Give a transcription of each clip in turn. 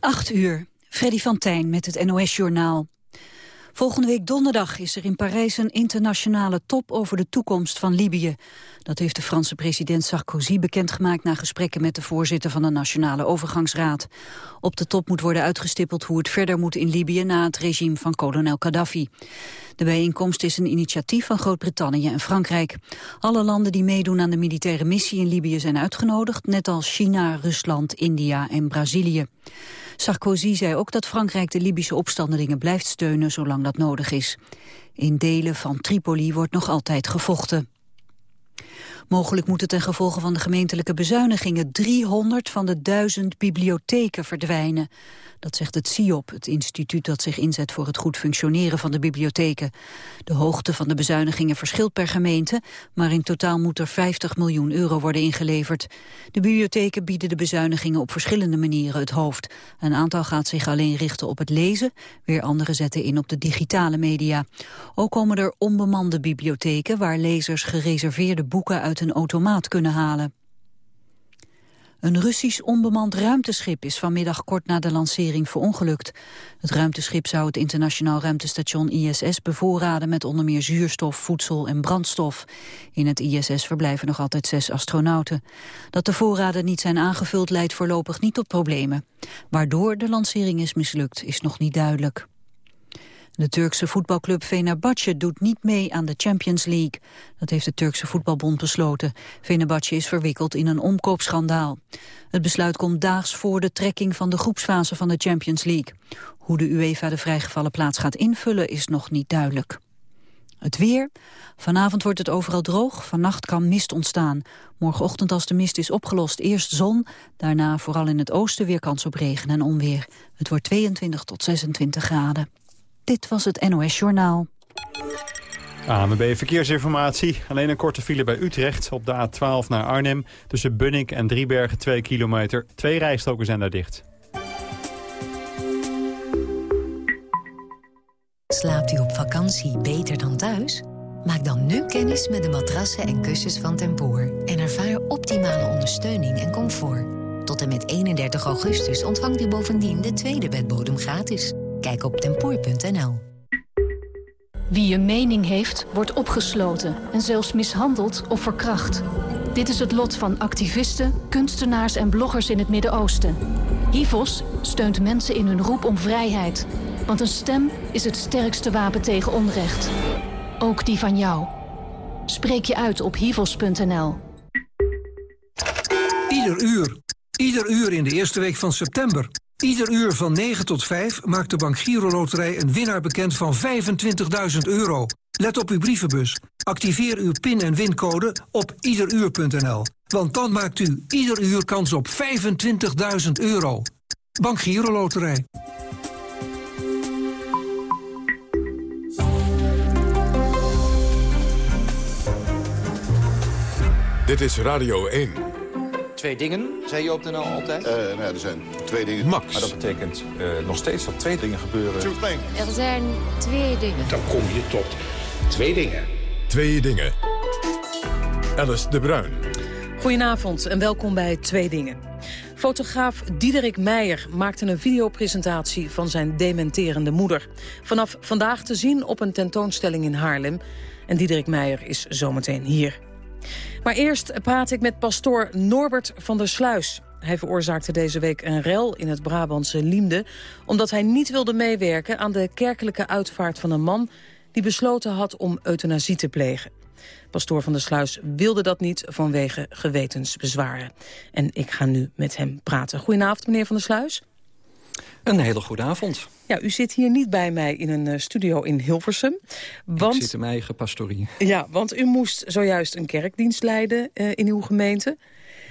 8 uur. Freddy van Tijn met het NOS-journaal. Volgende week donderdag is er in Parijs een internationale top over de toekomst van Libië. Dat heeft de Franse president Sarkozy bekendgemaakt na gesprekken met de voorzitter van de Nationale Overgangsraad. Op de top moet worden uitgestippeld hoe het verder moet in Libië na het regime van kolonel Gaddafi. De bijeenkomst is een initiatief van Groot-Brittannië en Frankrijk. Alle landen die meedoen aan de militaire missie in Libië zijn uitgenodigd, net als China, Rusland, India en Brazilië. Sarkozy zei ook dat Frankrijk de Libische opstandelingen blijft steunen zolang dat nodig is. In delen van Tripoli wordt nog altijd gevochten. Mogelijk moeten ten gevolge van de gemeentelijke bezuinigingen 300 van de duizend bibliotheken verdwijnen. Dat zegt het CIOP, het instituut dat zich inzet voor het goed functioneren van de bibliotheken. De hoogte van de bezuinigingen verschilt per gemeente, maar in totaal moet er 50 miljoen euro worden ingeleverd. De bibliotheken bieden de bezuinigingen op verschillende manieren het hoofd. Een aantal gaat zich alleen richten op het lezen, weer andere zetten in op de digitale media. Ook komen er onbemande bibliotheken waar lezers gereserveerde boeken uit een automaat kunnen halen. Een Russisch onbemand ruimteschip is vanmiddag kort na de lancering verongelukt. Het ruimteschip zou het internationaal ruimtestation ISS bevoorraden met onder meer zuurstof, voedsel en brandstof. In het ISS verblijven nog altijd zes astronauten. Dat de voorraden niet zijn aangevuld leidt voorlopig niet tot problemen. Waardoor de lancering is mislukt is nog niet duidelijk. De Turkse voetbalclub Fenerbahce doet niet mee aan de Champions League. Dat heeft de Turkse voetbalbond besloten. Fenerbahce is verwikkeld in een omkoopschandaal. Het besluit komt daags voor de trekking van de groepsfase van de Champions League. Hoe de UEFA de vrijgevallen plaats gaat invullen is nog niet duidelijk. Het weer. Vanavond wordt het overal droog, vannacht kan mist ontstaan. Morgenochtend als de mist is opgelost eerst zon, daarna vooral in het oosten weer kans op regen en onweer. Het wordt 22 tot 26 graden. Dit was het NOS Journaal. AMB Verkeersinformatie. Alleen een korte file bij Utrecht op de A12 naar Arnhem. Tussen Bunnik en Driebergen 2 kilometer. Twee rijstroken zijn daar dicht. Slaapt u op vakantie beter dan thuis? Maak dan nu kennis met de matrassen en kussens van Tempoor. En ervaar optimale ondersteuning en comfort. Tot en met 31 augustus ontvangt u bovendien de tweede bedbodem gratis. Kijk op tempoor.nl. Wie een mening heeft, wordt opgesloten en zelfs mishandeld of verkracht. Dit is het lot van activisten, kunstenaars en bloggers in het Midden-Oosten. HIVOS steunt mensen in hun roep om vrijheid. Want een stem is het sterkste wapen tegen onrecht. Ook die van jou. Spreek je uit op hivos.nl. Ieder uur. Ieder uur in de eerste week van september. Ieder uur van 9 tot 5 maakt de Bank Giro Loterij een winnaar bekend van 25.000 euro. Let op uw brievenbus. Activeer uw pin- en wincode op iederuur.nl. Want dan maakt u ieder uur kans op 25.000 euro. Bank Giro Loterij. Dit is Radio 1. Twee dingen, zei je op de NL altijd? Uh, nou ja, er zijn twee dingen. Max. Maar dat betekent uh, nog steeds dat twee dingen gebeuren. Er zijn twee dingen. Dan kom je tot twee dingen. Twee dingen. Alice de Bruin. Goedenavond en welkom bij Twee Dingen. Fotograaf Diederik Meijer maakte een videopresentatie van zijn dementerende moeder. Vanaf vandaag te zien op een tentoonstelling in Haarlem. En Diederik Meijer is zometeen hier. Maar eerst praat ik met pastoor Norbert van der Sluis. Hij veroorzaakte deze week een rel in het Brabantse Liemde... omdat hij niet wilde meewerken aan de kerkelijke uitvaart van een man... die besloten had om euthanasie te plegen. Pastoor van der Sluis wilde dat niet vanwege gewetensbezwaren. En ik ga nu met hem praten. Goedenavond, meneer van der Sluis. Een hele goede avond. Ja, u zit hier niet bij mij in een eh, studio in Hilversum. Want, ik zit in mijn eigen pastorie. Ja, want u moest zojuist een kerkdienst leiden uh, in uw gemeente.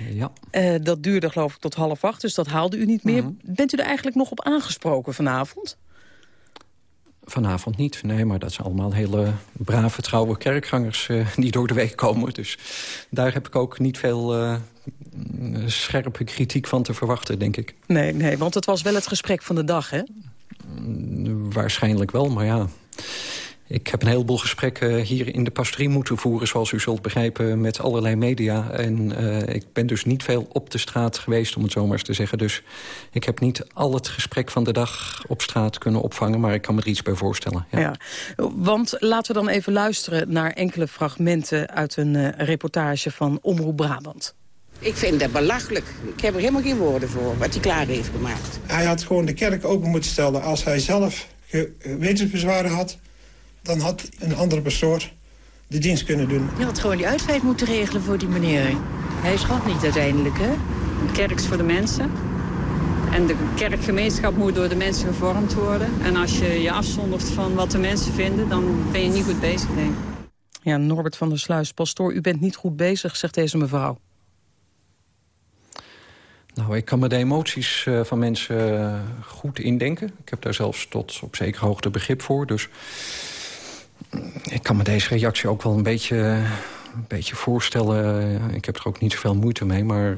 Ja. Uh, dat duurde geloof ik tot half acht, dus dat haalde u niet meer. Mm -hmm. Bent u er eigenlijk nog op aangesproken vanavond? Vanavond niet, nee, maar dat zijn allemaal hele brave, trouwe kerkgangers uh, die door de week komen. Dus daar heb ik ook niet veel uh, scherpe kritiek van te verwachten, denk ik. Nee, nee, want het was wel het gesprek van de dag, hè? Waarschijnlijk wel, maar ja. Ik heb een heleboel gesprekken hier in de pastorie moeten voeren... zoals u zult begrijpen, met allerlei media. En uh, ik ben dus niet veel op de straat geweest, om het zo maar eens te zeggen. Dus ik heb niet al het gesprek van de dag op straat kunnen opvangen... maar ik kan me er iets bij voorstellen. Ja. ja want laten we dan even luisteren naar enkele fragmenten... uit een uh, reportage van Omroep Brabant. Ik vind dat belachelijk. Ik heb er helemaal geen woorden voor, wat hij klaar heeft gemaakt. Hij had gewoon de kerk open moeten stellen als hij zelf gewetensbezwaren had dan had een andere persoon de dienst kunnen doen. Je had gewoon die uitvaart moeten regelen voor die meneer. Hij schat niet uiteindelijk, hè? De kerk is voor de mensen. En de kerkgemeenschap moet door de mensen gevormd worden. En als je je afzondert van wat de mensen vinden, dan ben je niet goed bezig, denk ik. Ja, Norbert van der Sluis, pastoor, u bent niet goed bezig, zegt deze mevrouw. Nou, ik kan me de emoties uh, van mensen uh, goed indenken. Ik heb daar zelfs tot op zekere hoogte begrip voor. Dus ik kan me deze reactie ook wel een beetje, een beetje voorstellen. Ik heb er ook niet zoveel moeite mee, maar...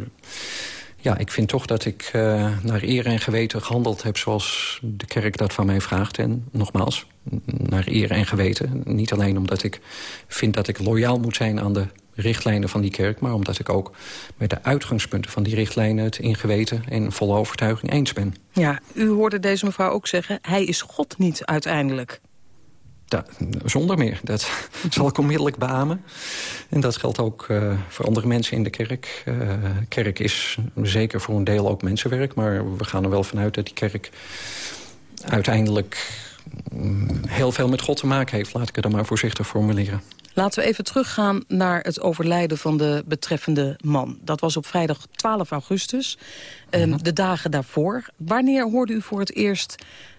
Ja, ik vind toch dat ik uh, naar eer en geweten gehandeld heb... zoals de kerk dat van mij vraagt. En nogmaals, naar eer en geweten. Niet alleen omdat ik vind dat ik loyaal moet zijn aan de richtlijnen van die kerk... maar omdat ik ook met de uitgangspunten van die richtlijnen... het in geweten en volle overtuiging eens ben. Ja, u hoorde deze mevrouw ook zeggen... hij is God niet uiteindelijk. Zonder meer. Dat zal ik onmiddellijk beamen. En dat geldt ook uh, voor andere mensen in de kerk. Uh, kerk is zeker voor een deel ook mensenwerk. Maar we gaan er wel vanuit dat die kerk uiteindelijk mm, heel veel met God te maken heeft. Laat ik het dan maar voorzichtig formuleren. Laten we even teruggaan naar het overlijden van de betreffende man. Dat was op vrijdag 12 augustus, uh -huh. de dagen daarvoor. Wanneer hoorde u voor het eerst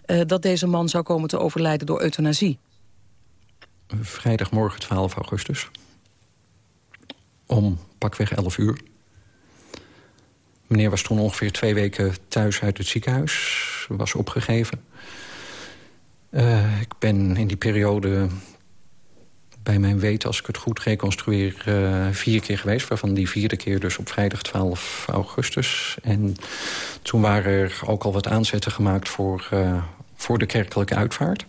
uh, dat deze man zou komen te overlijden door euthanasie? Vrijdagmorgen 12 augustus. Om pakweg 11 uur. Meneer was toen ongeveer twee weken thuis uit het ziekenhuis. Was opgegeven. Uh, ik ben in die periode bij mijn weten, als ik het goed reconstrueer, uh, vier keer geweest. Waarvan die vierde keer dus op vrijdag 12 augustus. En toen waren er ook al wat aanzetten gemaakt voor, uh, voor de kerkelijke uitvaart.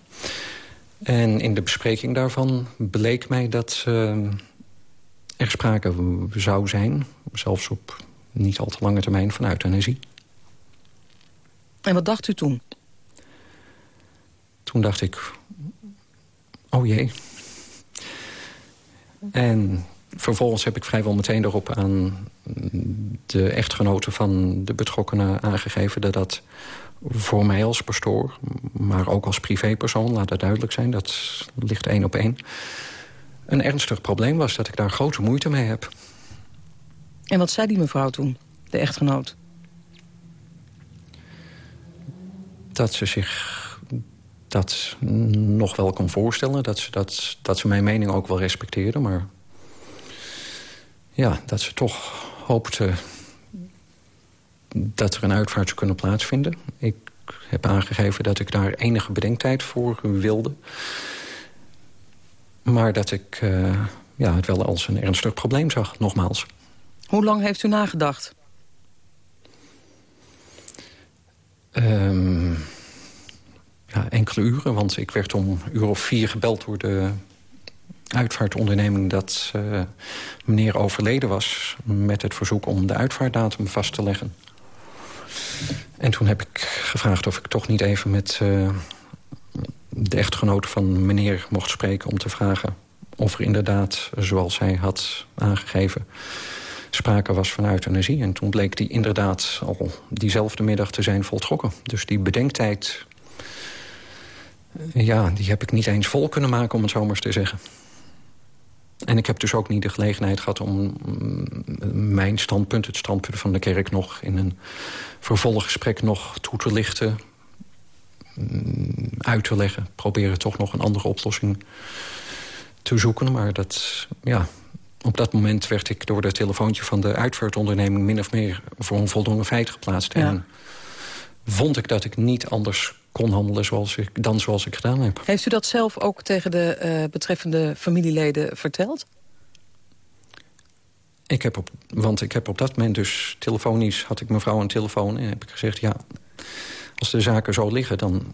En in de bespreking daarvan bleek mij dat uh, er sprake zou zijn... zelfs op niet al te lange termijn van euthanasie. En wat dacht u toen? Toen dacht ik, oh jee. En vervolgens heb ik vrijwel meteen erop aan de echtgenoten van de betrokkenen aangegeven... dat dat voor mij als pastoor, maar ook als privépersoon, laat dat duidelijk zijn. Dat ligt één op één. Een ernstig probleem was dat ik daar grote moeite mee heb. En wat zei die mevrouw toen, de echtgenoot? Dat ze zich dat nog wel kon voorstellen. Dat ze, dat, dat ze mijn mening ook wel respecteerde. Maar ja, dat ze toch hoopte dat er een uitvaart zou kunnen plaatsvinden. Ik heb aangegeven dat ik daar enige bedenktijd voor wilde. Maar dat ik uh, ja, het wel als een ernstig probleem zag, nogmaals. Hoe lang heeft u nagedacht? Um, ja, enkele uren, want ik werd om uur of vier gebeld door de uitvaartonderneming dat uh, meneer overleden was... met het verzoek om de uitvaartdatum vast te leggen. En toen heb ik gevraagd of ik toch niet even met uh, de echtgenoot van meneer mocht spreken... om te vragen of er inderdaad, zoals hij had aangegeven... sprake was van euthanasie. En toen bleek die inderdaad al diezelfde middag te zijn voltrokken. Dus die bedenktijd, ja, die heb ik niet eens vol kunnen maken... om het zo maar eens te zeggen. En ik heb dus ook niet de gelegenheid gehad om mijn standpunt... het standpunt van de kerk nog in een vervolggesprek nog toe te lichten... uit te leggen. Proberen toch nog een andere oplossing te zoeken. Maar dat, ja, op dat moment werd ik door het telefoontje van de uitvaartonderneming... min of meer voor een voldongen feit geplaatst. Ja. En vond ik dat ik niet anders kon handelen zoals ik, dan zoals ik gedaan heb. Heeft u dat zelf ook tegen de uh, betreffende familieleden verteld? Ik heb op, want ik heb op dat moment dus telefonisch... had ik mevrouw een telefoon en heb ik gezegd... ja, als de zaken zo liggen, dan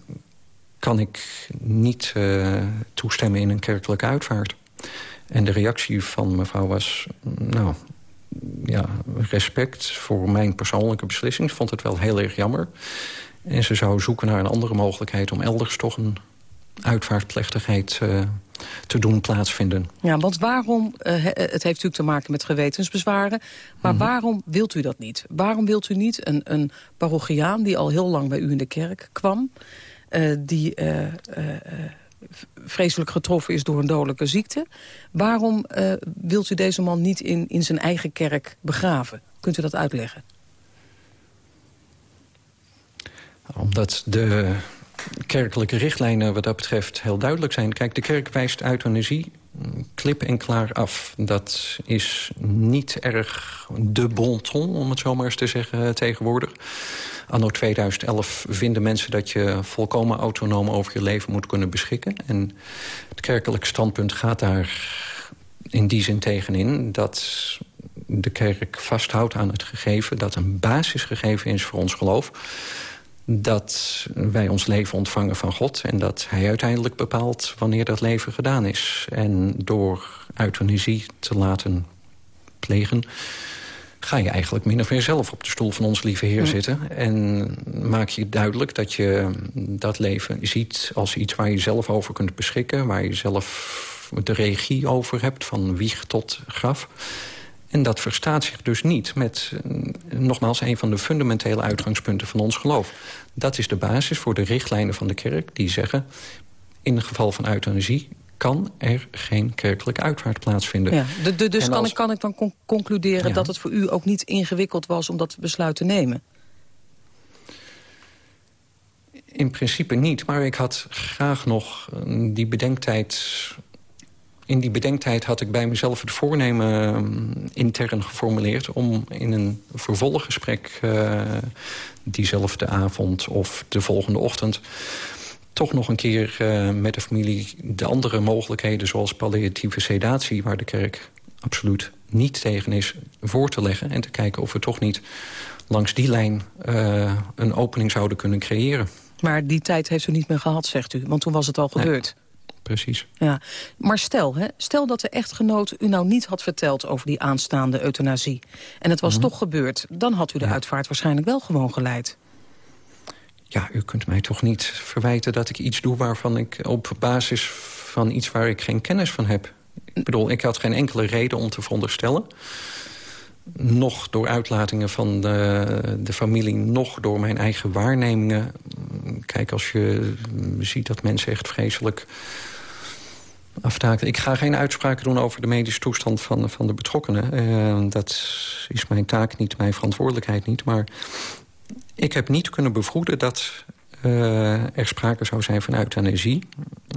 kan ik niet uh, toestemmen in een kerkelijke uitvaart. En de reactie van mevrouw was... nou, ja, respect voor mijn persoonlijke beslissing. Ze vond het wel heel erg jammer. En ze zou zoeken naar een andere mogelijkheid... om elders toch een uitvaartplechtigheid uh, te doen plaatsvinden. Ja, want waarom, uh, het heeft natuurlijk te maken met gewetensbezwaren... maar mm -hmm. waarom wilt u dat niet? Waarom wilt u niet een, een parochiaan die al heel lang bij u in de kerk kwam... Uh, die vreselijk getroffen is door een dodelijke ziekte... waarom wilt u deze man niet in, in zijn eigen kerk begraven? Kunt u dat uitleggen? Omdat de kerkelijke richtlijnen wat dat betreft heel duidelijk zijn. Kijk, de kerk wijst euthanasie klip en klaar af. Dat is niet erg de bon ton, om het zo maar eens te zeggen, tegenwoordig. Anno 2011 vinden mensen dat je volkomen autonoom over je leven moet kunnen beschikken. En het kerkelijk standpunt gaat daar in die zin tegenin... dat de kerk vasthoudt aan het gegeven dat een basisgegeven is voor ons geloof dat wij ons leven ontvangen van God... en dat hij uiteindelijk bepaalt wanneer dat leven gedaan is. En door euthanasie te laten plegen... ga je eigenlijk min of meer zelf op de stoel van ons lieve Heer zitten... en maak je duidelijk dat je dat leven ziet als iets waar je zelf over kunt beschikken... waar je zelf de regie over hebt, van wieg tot graf... En dat verstaat zich dus niet met, nogmaals, een van de fundamentele uitgangspunten van ons geloof. Dat is de basis voor de richtlijnen van de kerk die zeggen... in het geval van euthanasie kan er geen kerkelijke uitvaart plaatsvinden. Ja, de, de, dus kan, ik, kan ik dan concluderen dat het voor u ook niet ingewikkeld was... om dat besluit te nemen? In principe niet, maar ik had graag nog die bedenktijd in die bedenktijd had ik bij mezelf het voornemen um, intern geformuleerd... om in een vervolggesprek uh, diezelfde avond of de volgende ochtend... toch nog een keer uh, met de familie de andere mogelijkheden... zoals palliatieve sedatie, waar de kerk absoluut niet tegen is... voor te leggen en te kijken of we toch niet langs die lijn uh, een opening zouden kunnen creëren. Maar die tijd heeft u niet meer gehad, zegt u, want toen was het al gebeurd. Nee precies. Ja, maar stel, hè, stel dat de echtgenoot u nou niet had verteld over die aanstaande euthanasie. En het was mm -hmm. toch gebeurd. Dan had u de ja. uitvaart waarschijnlijk wel gewoon geleid. Ja, u kunt mij toch niet verwijten dat ik iets doe waarvan ik op basis van iets waar ik geen kennis van heb. Ik bedoel, ik had geen enkele reden om te veronderstellen nog door uitlatingen van de, de, familie... nog door mijn eigen waarnemingen. Kijk, als je ziet dat mensen echt vreselijk aftaken. Ik ga geen uitspraken doen over de medische toestand van, van de betrokkenen. Uh, dat is mijn taak niet, mijn verantwoordelijkheid niet. Maar ik heb niet kunnen bevroeden dat uh, er sprake zou zijn van euthanasie.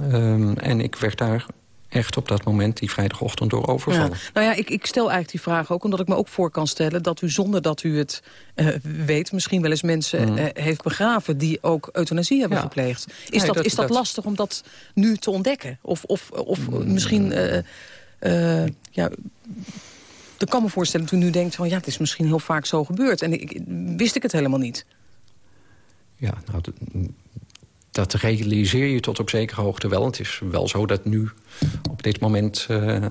Uh, en ik werd daar echt op dat moment die vrijdagochtend door overvallen. Ja. Nou ja, ik, ik, stel eigenlijk die vraag ook omdat ik me ook voor kan stellen... dat u zonder dat u het uh, weet misschien wel eens mensen mm. uh, heeft begraven... die ook euthanasie hebben ja. gepleegd. Is, nee, dat, dat, is dat, dat, lastig om dat nu te ontdekken? Of, of, of mm. misschien... Ja, ik kan me voorstellen dat u nu denkt van ja, het is misschien heel vaak zo gebeurd. En ik, wist ik het helemaal niet. Ja, nou, dat realiseer je tot op zekere hoogte wel. Het is wel zo dat nu op dit moment uh,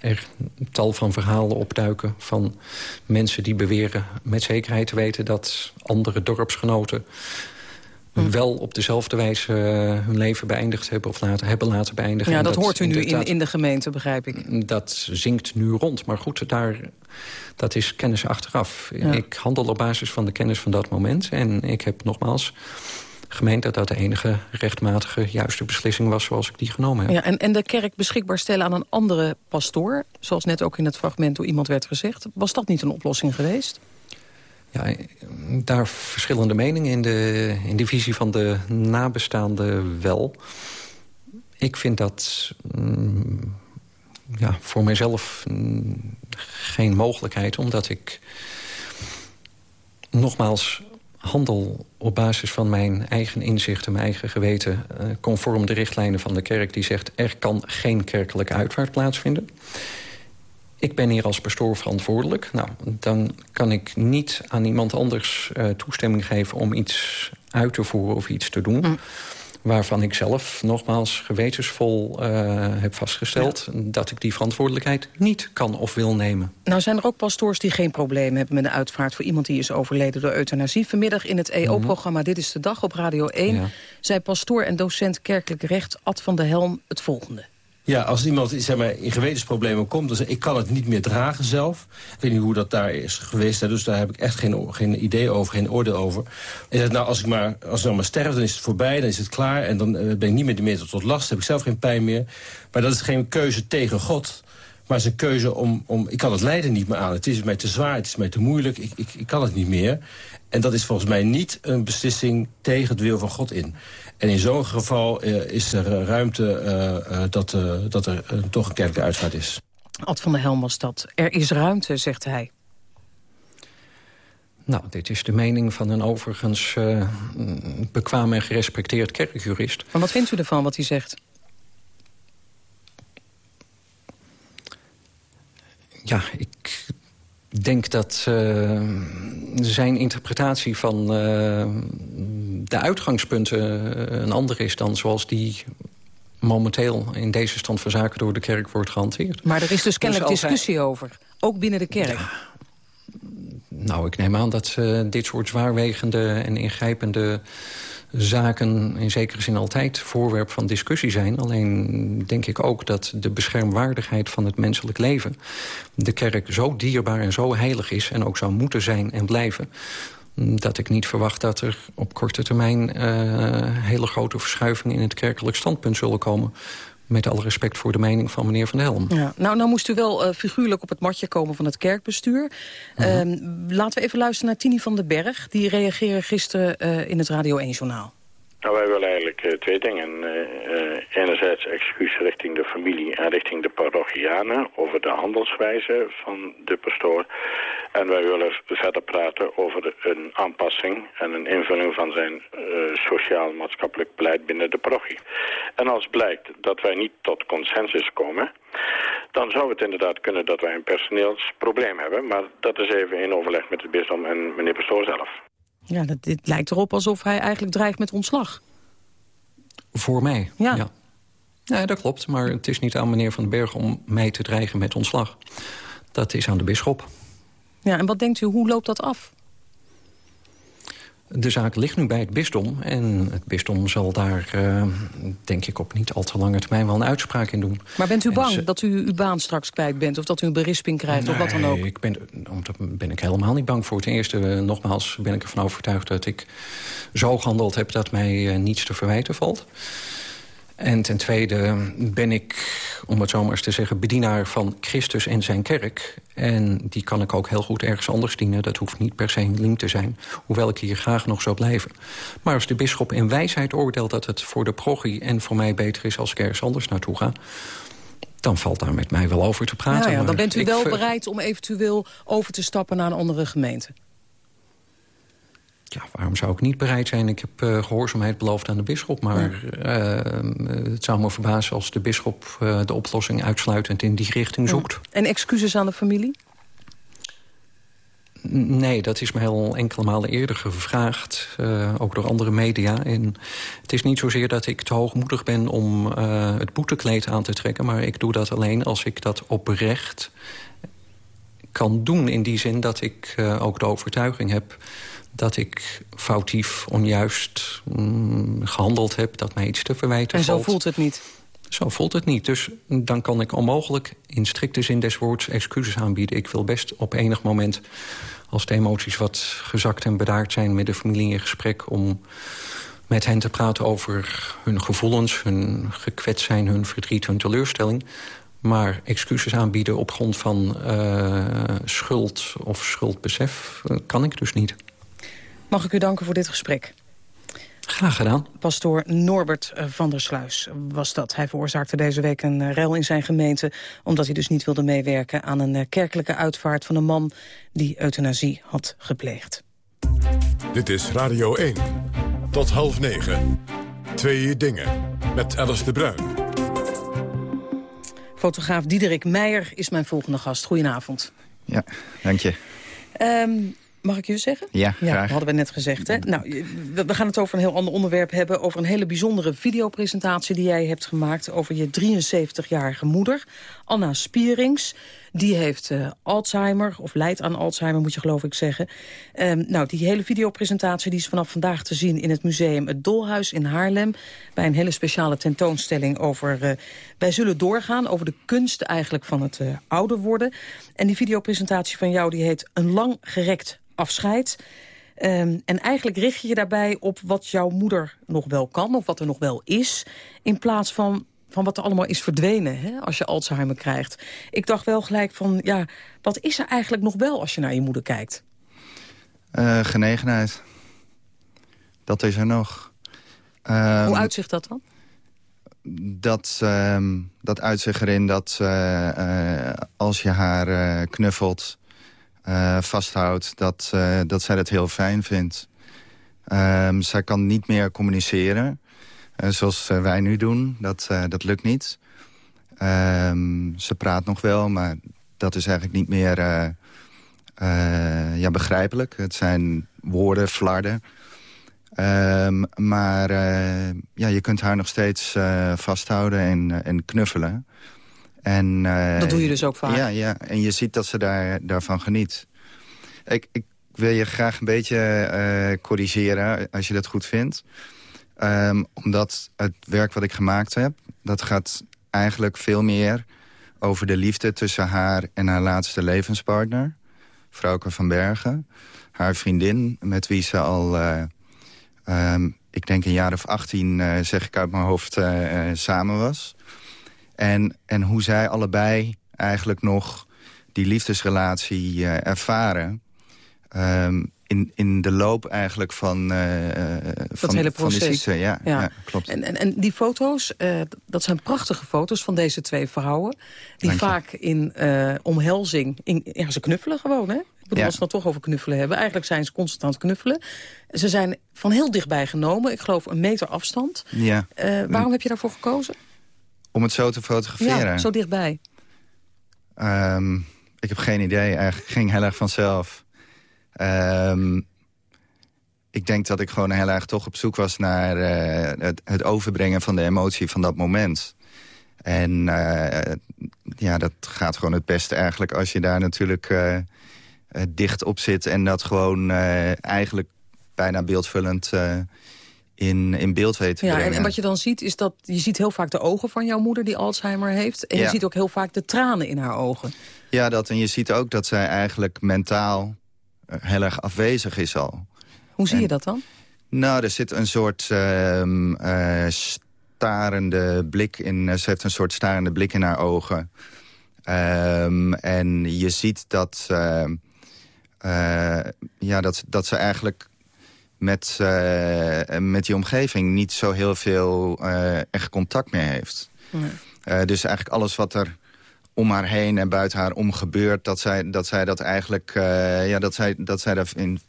er tal van verhalen opduiken... van mensen die beweren met zekerheid te weten... dat andere dorpsgenoten. Wel op dezelfde wijze uh, hun leven beëindigd hebben... of laten, hebben laten beëindigen. Ja, dat, dat hoort u nu in, in de gemeente, begrijp ik. Dat zinkt nu rond. Maar goed, daar, dat is kennis achteraf. Ja. Ik handel op basis van de kennis van dat moment. En ik heb nogmaals gemeend dat dat de enige rechtmatige juiste beslissing was zoals ik die genomen heb. Ja, en, en de kerk beschikbaar stellen aan een andere pastoor, zoals net ook in het fragment door iemand werd gezegd, was dat niet een oplossing geweest? Ja, daar verschillende meningen in de, in de visie van de nabestaanden wel. Ik vind dat mm, ja, voor mijzelf mm, geen mogelijkheid, omdat ik nogmaals handel op basis van mijn eigen inzichten, mijn eigen geweten... Uh, conform de richtlijnen van de kerk die zegt... er kan geen kerkelijke uitvaart plaatsvinden. Ik ben hier als pastoor verantwoordelijk. Nou, dan kan ik niet aan iemand anders uh, toestemming geven... om iets uit te voeren of iets te doen... Mm. waarvan ik zelf nogmaals gewetensvol uh, heb vastgesteld... dat ik die verantwoordelijkheid niet kan of wil nemen. Nou zijn er ook pastoors die geen probleem hebben met de uitvaart... voor iemand die is overleden door euthanasie. Vanmiddag in het EO-programma Dit is de Dag op Radio 1... Ja. zei pastoor en docent kerkelijk recht Ad van de Helm het volgende. Ja, als iemand zeg maar, in gewetensproblemen komt... dan ik kan het niet meer dragen zelf. Ik weet niet hoe dat daar is geweest. dus daar heb ik echt geen, geen idee over, geen oordeel over. En zegt, nou, als ik maar, als ik nou maar sterf, dan is het voorbij, dan is het klaar... en dan uh, ben ik niet meer, meer tot last, heb ik zelf geen pijn meer. Maar dat is geen keuze tegen God... Maar het is een keuze om, om... Ik kan het lijden niet meer aan. Het is mij te zwaar, het is mij te moeilijk. Ik, ik, ik kan het niet meer. En dat is volgens mij niet een beslissing tegen het wil van God in. En in zo'n geval uh, is er ruimte uh, uh, dat, dat er toch een kerkelijke uitvaart is. Ad van der Helm was dat. Er is ruimte, zegt hij. Nou, dit is de mening van een overigens bekwaam en gerespecteerd kerkjurist. Maar wat vindt u ervan, wat hij zegt? Ja, ik denk dat uh, zijn interpretatie van uh, de uitgangspunten uh, een ander is dan zoals die momenteel in deze stand van zaken door de kerk wordt gehanteerd. Maar er is dus kennelijk dus discussie over, ook binnen de kerk. Ja, nou, ik neem aan dat dit soort zwaarwegende en ingrijpende zaken in zekere zin altijd voorwerp van discussie zijn. Alleen denk ik ook dat de beschermwaardigheid van het menselijk leven... de kerk zo dierbaar en zo heilig is en ook zou moeten zijn en blijven dat ik niet verwacht dat er op korte termijn uh, hele grote verschuivingen in het kerkelijk standpunt zullen komen. Met alle respect voor de mening van meneer Van Helm. Ja, nou, nou moest u wel uh, figuurlijk op het matje komen van het kerkbestuur. Uh -huh. uh, laten we even luisteren naar Tini van den Berg. Die reageerde gisteren uh, in het Radio 1-journaal. Nou, wij willen eigenlijk uh, twee dingen. Uh, enerzijds excuus richting de familie en richting de parochianen over de handelswijze van de pastoor. En wij willen verder praten over een aanpassing en een invulling van zijn sociaal-maatschappelijk beleid binnen de parochie. En als blijkt dat wij niet tot consensus komen, dan zou het inderdaad kunnen dat wij een personeelsprobleem hebben. Maar dat is even in overleg met het bisdom en meneer pastoor zelf. Ja, dat, dit lijkt erop alsof hij eigenlijk dreigt met ontslag. Voor mij, ja. ja. Ja, dat klopt. Maar het is niet aan meneer Van den Berg om mij te dreigen met ontslag. Dat is aan de bisschop. Ja, en wat denkt u, hoe loopt dat af? De zaak ligt nu bij het bisdom. En het bisdom zal daar, uh, denk ik, op niet al te lange termijn wel een uitspraak in doen. Maar bent u bang ze... dat u uw baan straks kwijt bent? Of dat u een berisping krijgt? Nee, of wat dan ook? Ik ben, daar ben ik helemaal niet bang voor. Ten eerste, uh, nogmaals, ben ik ervan overtuigd dat ik zo gehandeld heb... dat mij uh, niets te verwijten valt. En ten tweede ben ik, om het zo maar eens te zeggen... bedienaar van Christus en zijn kerk. En die kan ik ook heel goed ergens anders dienen. Dat hoeft niet per se een link te zijn. Hoewel ik hier graag nog zou blijven. Maar als de bisschop in wijsheid oordeelt dat het voor de progie... en voor mij beter is als ik ergens anders naartoe ga dan valt daar met mij wel over te praten. Ja, ja, dan bent u wel bereid om eventueel over te stappen naar een andere gemeente. Ja, waarom zou ik niet bereid zijn? Ik heb uh, gehoorzaamheid beloofd aan de bisschop. Maar ja. uh, het zou me verbazen als de bisschop uh, de oplossing uitsluitend in die richting zoekt. Ja. En excuses aan de familie? Nee, dat is me heel enkele malen eerder gevraagd. Uh, ook door andere media. En het is niet zozeer dat ik te hoogmoedig ben om uh, het boetekleed aan te trekken. Maar ik doe dat alleen als ik dat oprecht kan doen. In die zin dat ik uh, ook de overtuiging heb dat ik foutief, onjuist mm, gehandeld heb... dat mij iets te verwijten En zo valt. voelt het niet? Zo voelt het niet. Dus dan kan ik onmogelijk in strikte zin des woords excuses aanbieden. Ik wil best op enig moment, als de emoties wat gezakt en bedaard zijn... met de familie in gesprek om met hen te praten over hun gevoelens... hun gekwetst zijn, hun verdriet, hun teleurstelling... Maar excuses aanbieden op grond van uh, schuld of schuldbesef kan ik dus niet. Mag ik u danken voor dit gesprek. Graag gedaan. Pastoor Norbert van der Sluis was dat. Hij veroorzaakte deze week een rel in zijn gemeente... omdat hij dus niet wilde meewerken aan een kerkelijke uitvaart... van een man die euthanasie had gepleegd. Dit is Radio 1. Tot half negen. Twee dingen. Met Alice de Bruin. Fotograaf Diederik Meijer is mijn volgende gast. Goedenavond. Ja, dank je. Um, Mag ik je zeggen? Ja, graag. dat hadden we net gezegd. Hè? Nou, we gaan het over een heel ander onderwerp hebben. Over een hele bijzondere videopresentatie die jij hebt gemaakt... over je 73-jarige moeder, Anna Spierings. Die heeft uh, Alzheimer, of leidt aan Alzheimer, moet je geloof ik zeggen. Um, nou, die hele videopresentatie die is vanaf vandaag te zien... in het museum Het Dolhuis in Haarlem... bij een hele speciale tentoonstelling over... Uh, wij zullen doorgaan over de kunst eigenlijk van het uh, ouder worden. En die videopresentatie van jou die heet Een lang gerekt afscheid. Um, en eigenlijk richt je je daarbij op wat jouw moeder nog wel kan... of wat er nog wel is, in plaats van, van wat er allemaal is verdwenen... Hè, als je Alzheimer krijgt. Ik dacht wel gelijk van, ja, wat is er eigenlijk nog wel als je naar je moeder kijkt? Uh, genegenheid. Dat is er nog. Um, Hoe uitzicht dat dan? Dat, uh, dat uitzicht erin dat uh, uh, als je haar knuffelt uh, vasthoudt, dat, uh, dat zij dat heel fijn vindt. Um, zij kan niet meer communiceren, uh, zoals wij nu doen. Dat, dat lukt niet. Um, ze praat nog wel, maar dat is eigenlijk niet meer ja, begrijpelijk. Het zijn woorden, flarden. Um, maar ja, je kunt haar nog steeds vasthouden en, en knuffelen. En, uh, dat doe je dus ook vaak? Ja, ja, en je ziet dat ze daar, daarvan geniet. Ik, ik wil je graag een beetje uh, corrigeren, als je dat goed vindt. Um, omdat het werk wat ik gemaakt heb... dat gaat eigenlijk veel meer over de liefde tussen haar en haar laatste levenspartner. Vrouwke van Bergen. Haar vriendin, met wie ze al... Uh, um, ik denk een jaar of 18, uh, zeg ik uit mijn hoofd, samen was. En, en hoe zij allebei eigenlijk nog die liefdesrelatie uh, ervaren... Um, in, in de loop eigenlijk van, uh, van, hele van de ziekte. Ja, ja. ja klopt. En, en, en die foto's, uh, dat zijn prachtige foto's van deze twee vrouwen... die vaak in omhelzing, in, ja, ze knuffelen gewoon, hè? Ik bedoel, als we het toch over knuffelen hebben. Eigenlijk zijn ze constant knuffelen. Ze zijn van heel dichtbij genomen. Ik geloof een meter afstand. Ja. waarom heb je daarvoor gekozen? Om het zo te fotograferen? Ja, zo dichtbij. Um, ik heb geen idee. Eigenlijk ging heel erg vanzelf. Um, ik denk dat ik gewoon heel erg toch op zoek was naar uh, het, het, overbrengen van de emotie van dat moment. En uh, ja, dat gaat gewoon het beste eigenlijk als je daar natuurlijk uh, dicht op zit... en dat gewoon eigenlijk bijna beeldvullend in, in beeld weten ja, En, en, wat je dan ziet, is dat je ziet heel vaak de ogen van jouw moeder die Alzheimer heeft. En je ziet ook heel vaak de tranen in haar ogen. Ja, dat, en je ziet ook dat zij eigenlijk mentaal uh, heel erg afwezig is al. Hoe zie je dat dan? Nou, er zit een soort uh, uh, starende blik in. ze heeft een soort starende blik in haar ogen. Um, en je ziet dat, ehm, ja, dat, dat ze eigenlijk met, uh, met die omgeving niet zo heel veel uh, echt contact meer heeft. Nee. Uh, dus eigenlijk alles wat er om haar heen en buiten haar om gebeurt... dat zij dat, zij dat eigenlijk ja, dat zij, dat zij daar in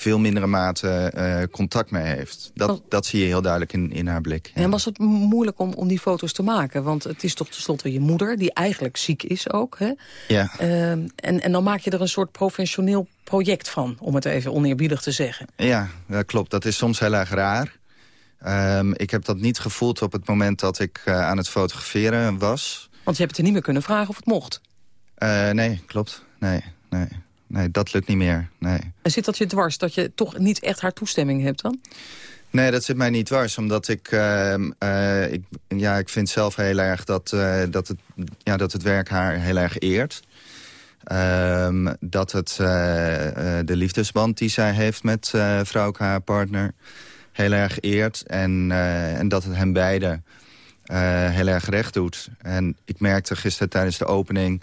veel mindere mate uh, contact mee heeft. Dat, dat zie je heel duidelijk in, in haar blik. Ja. En was het moeilijk om, om die foto's te maken? Want het is toch tenslotte je moeder, die eigenlijk ziek is ook. Hè? Ja. Uh, en, en dan maak je er een soort professioneel project van, om het even oneerbiedig te zeggen. Ja, dat klopt. Dat is soms heel erg raar. Um, ik heb dat niet gevoeld op het moment dat ik uh, aan het fotograferen was. Want je hebt het er niet meer kunnen vragen of het mocht? Uh, nee, klopt. Nee, nee nee, dat lukt niet meer. Nee. En zit dat je dwars, dat je toch niet echt haar toestemming hebt dan? Nee, dat zit mij niet dwars, omdat ik, uh, uh, ik, ja, ik vind zelf heel erg dat, uh, dat, het, ja, dat het werk haar heel erg eert. Um, dat het de liefdesband die zij heeft met vrouwke, haar partner, heel erg eert. En, en dat het hen beiden heel erg recht doet. En ik merkte gisteren tijdens de opening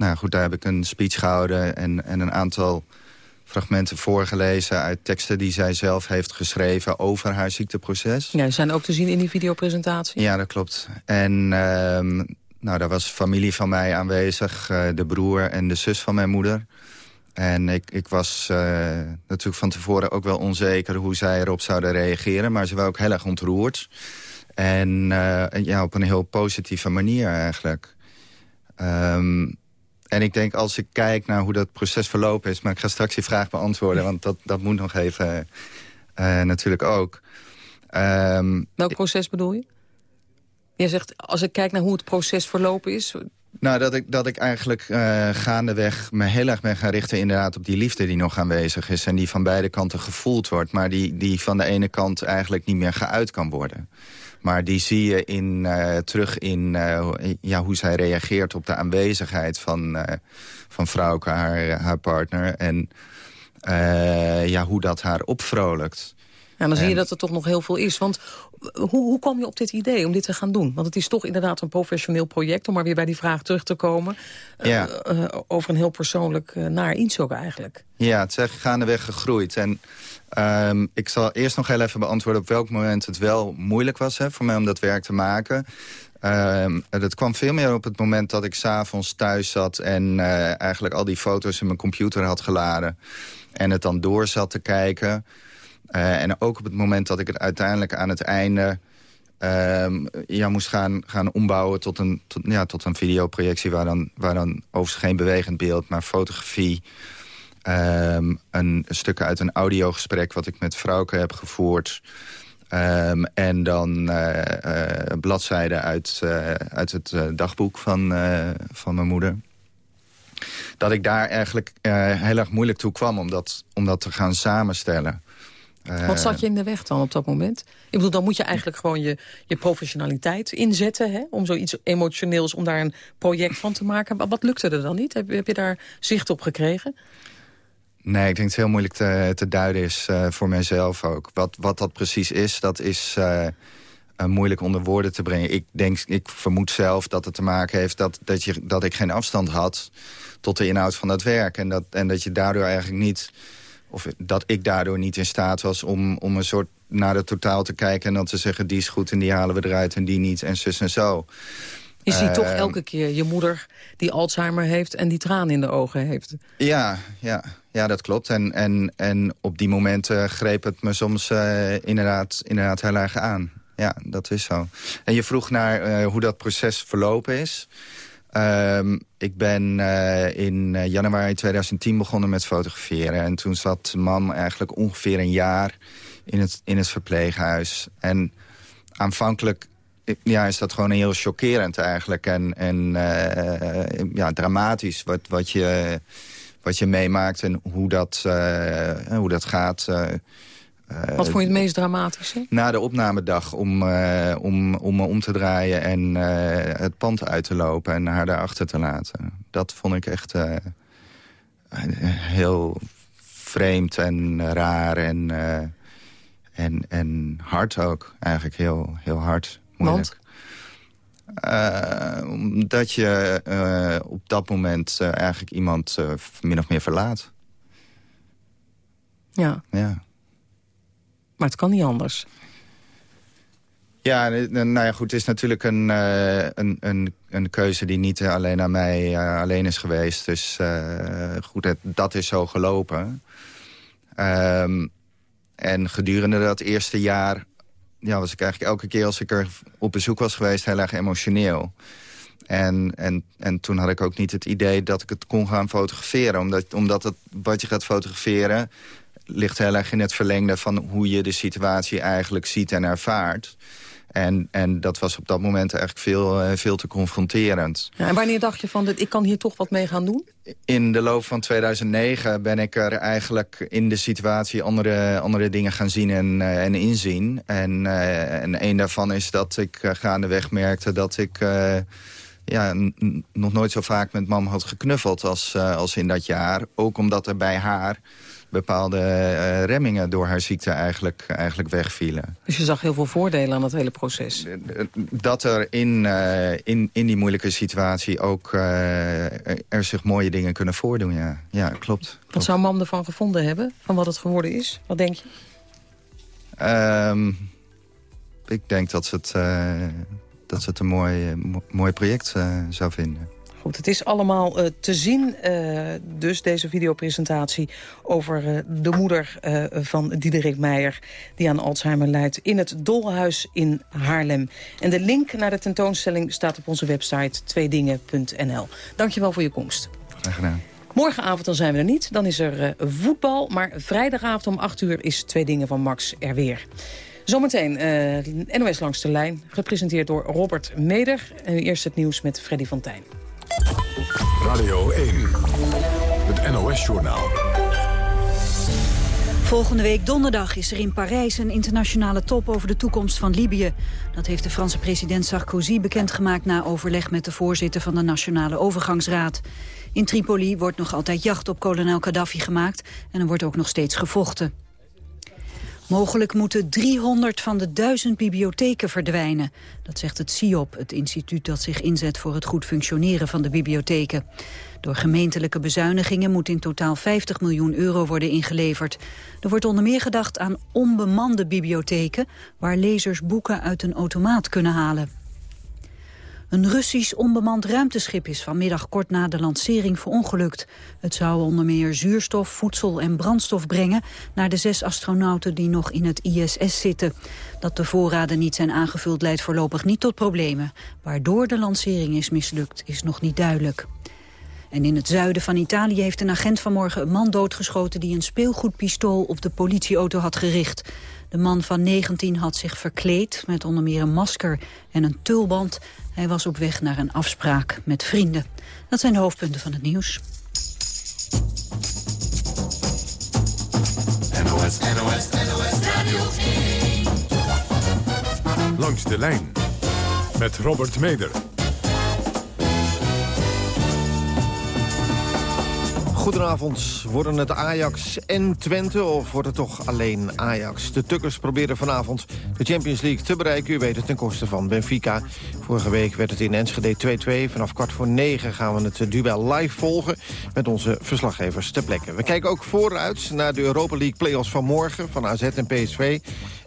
nou goed, daar heb ik een speech gehouden en, en een aantal fragmenten voorgelezen uit teksten die zij zelf heeft geschreven over haar ziekteproces. Ja, die zijn ook te zien in die videopresentatie. Ja, dat klopt. En um, nou, daar was familie van mij aanwezig, uh, de broer en de zus van mijn moeder. En ik, ik was uh, natuurlijk van tevoren ook wel onzeker hoe zij erop zouden reageren. Maar ze waren ook heel erg ontroerd. En uh, ja, op een heel positieve manier eigenlijk. Um, en ik denk als ik kijk naar hoe dat proces verlopen is... maar ik ga straks die vraag beantwoorden, want dat, dat moet nog even uh, natuurlijk ook. Um, Welk proces bedoel je? Jij zegt, als ik kijk naar hoe het proces verlopen is... Nou, dat ik, dat ik eigenlijk uh, gaandeweg me heel erg ben gaan richten... inderdaad op die liefde die nog aanwezig is... en die van beide kanten gevoeld wordt... maar die, die van de ene kant eigenlijk niet meer geuit kan worden. Maar die zie je in, uh, terug in uh, ja, hoe zij reageert op de aanwezigheid van, uh, van Frauke, haar, haar partner. En ja, hoe dat haar opvrolijkt. Ja, dan zie je dat er toch nog heel veel is. Want hoe, hoe kwam je op dit idee om dit te gaan doen? Want het is toch inderdaad een professioneel project... om maar weer bij die vraag terug te komen... Ja. over een heel persoonlijk naar iets ook eigenlijk. Ja, het is gaandeweg gegroeid. En Um, ik zal eerst nog heel even beantwoorden op welk moment het wel moeilijk was hè, voor mij om dat werk te maken. Um, dat kwam veel meer op het moment dat ik s'avonds thuis zat... en uh, eigenlijk al die foto's in mijn computer had geladen. En het dan door zat te kijken. Uh, en ook op het moment dat ik het uiteindelijk aan het einde... Um, ja, moest gaan, gaan ombouwen tot een, tot, ja, tot een videoprojectie... waar dan, waar dan overigens geen bewegend beeld, maar fotografie... Um, een, stuk uit een audiogesprek wat ik met Frauke heb gevoerd. Um, en dan uh, uh, bladzijden uit, uit het dagboek van, van mijn moeder. Dat ik daar eigenlijk heel erg moeilijk toe kwam om dat, om dat te gaan samenstellen. Wat zat je in de weg dan op dat moment? Ik bedoel, dan moet je eigenlijk gewoon je, je professionaliteit inzetten... Hè? om zoiets emotioneels, om daar een project van te maken. Maar wat lukte er dan niet? Heb, heb je daar zicht op gekregen? Nee, ik denk dat het heel moeilijk te, te duiden is uh, voor mijzelf ook. Wat, wat dat precies is, dat is uh, uh, moeilijk onder woorden te brengen. Ik, denk, ik vermoed zelf dat het te maken heeft dat, dat, je, dat ik geen afstand had... tot de inhoud van dat werk. En dat, en dat je daardoor eigenlijk niet... of dat ik daardoor niet in staat was om, om een soort naar het totaal te kijken... en dan te zeggen, die is goed en die halen we eruit en die niet en zus en zo. Je ziet toch elke keer je moeder die Alzheimer heeft en die tranen in de ogen heeft. Ja, ja. Ja, dat klopt. En, en, en op die momenten greep het me soms uh, inderdaad, inderdaad heel erg aan. Ja, dat is zo. En je vroeg naar uh, hoe dat proces verlopen is. Um, ik ben uh, in januari 2010 begonnen met fotograferen. En toen zat mam eigenlijk ongeveer een jaar in het, in het verpleeghuis. En aanvankelijk ja, is dat gewoon heel chockerend eigenlijk. En, en ja, dramatisch wat, wat je wat je meemaakt en hoe dat, hoe dat gaat. Uh, wat vond je het meest dramatische? Na de opnamedag om, uh, om, om me om te draaien en het pand uit te lopen en haar daarachter te laten. Dat vond ik echt heel vreemd en raar en, en, en hard ook. Eigenlijk heel, heel hard. Moeilijk. Want? Uh, omdat je uh, op dat moment eigenlijk iemand min of meer verlaat. Ja. ja. Maar het kan niet anders. Ja, nou ja, goed, het is natuurlijk een, een, een, een keuze die niet alleen aan mij alleen is geweest. Dus goed, het, dat is zo gelopen. Um, en gedurende dat eerste jaar ja, was ik eigenlijk elke keer als ik er op bezoek was geweest... heel erg emotioneel. En, en, en toen had ik ook niet het idee dat ik het kon gaan fotograferen. Omdat, omdat het, wat je gaat fotograferen ligt heel erg in het verlengde... van hoe je de situatie eigenlijk ziet en ervaart. En, en dat was op dat moment eigenlijk veel, uh, veel te confronterend. Ja, en wanneer dacht je van, dit, ik kan hier toch wat mee gaan doen? In de loop van 2009 ben ik er eigenlijk in de situatie andere, andere dingen gaan zien en, uh, en inzien. En, uh, en een daarvan is dat ik gaandeweg merkte dat ik ja, nog nooit zo vaak met mam had geknuffeld als, als in dat jaar. Ook omdat er bij haar bepaalde uh, remmingen door haar ziekte eigenlijk, eigenlijk wegvielen. Dus je zag heel veel voordelen aan het hele proces? Dat er in, uh, in, in die moeilijke situatie ook uh, er zich mooie dingen kunnen voordoen, ja. Ja, klopt. klopt. Wat zou mam ervan gevonden hebben, van wat het geworden is? Wat denk je? Um, ik denk dat ze het, dat ze het een mooi, mooi project zou vinden. Goed, het is allemaal uh, te zien, uh, dus deze videopresentatie over uh, de moeder van Diederik Meijer... die aan Alzheimer lijdt in het Dolhuis in Haarlem. En de link naar de tentoonstelling staat op onze website tweedingen.nl. Dankjewel voor je komst. Graag gedaan. Morgenavond dan zijn we er niet. Dan is er voetbal. Maar vrijdagavond om 8 uur is Twee Dingen van Max er weer. Zometeen NOS langs de lijn. Gepresenteerd door Robert Meder. En eerst het nieuws met Freddy van Tijn. Radio 1. Het NOS-journaal. Volgende week donderdag is er in Parijs een internationale top over de toekomst van Libië. Dat heeft de Franse president Sarkozy bekendgemaakt na overleg met de voorzitter van de Nationale Overgangsraad. In Tripoli wordt nog altijd jacht op kolonel Gaddafi gemaakt en er wordt ook nog steeds gevochten. Mogelijk moeten 300 van de 1000 bibliotheken verdwijnen. Dat zegt het CIOP, het instituut dat zich inzet voor het goed functioneren van de bibliotheken. Door gemeentelijke bezuinigingen moet in totaal 50 miljoen euro worden ingeleverd. Er wordt onder meer gedacht aan onbemande bibliotheken... waar lezers boeken uit een automaat kunnen halen. Een Russisch onbemand ruimteschip is vanmiddag kort na de lancering verongelukt. Het zou onder meer zuurstof, voedsel en brandstof brengen... naar de zes astronauten die nog in het ISS zitten. Dat de voorraden niet zijn aangevuld leidt voorlopig niet tot problemen. Waardoor de lancering is mislukt is nog niet duidelijk. En in het zuiden van Italië heeft een agent vanmorgen een man doodgeschoten... die een speelgoedpistool op de politieauto had gericht. De man van 19 had zich verkleed met onder meer een masker en een tulband. Hij was op weg naar een afspraak met vrienden. Dat zijn de hoofdpunten van het nieuws. NOS, NOS, NOS Radio Langs de lijn met Robert Meder. Goedenavond. Worden het Ajax en Twente of wordt het toch alleen Ajax? De Tukkers proberen vanavond de Champions League te bereiken. U weet het ten koste van Benfica. Vorige week werd het in Enschede 2-2. Vanaf kwart voor negen gaan we het duel live volgen... met onze verslaggevers ter plekke. We kijken ook vooruit naar de Europa League play-offs van morgen... van AZ en PSV.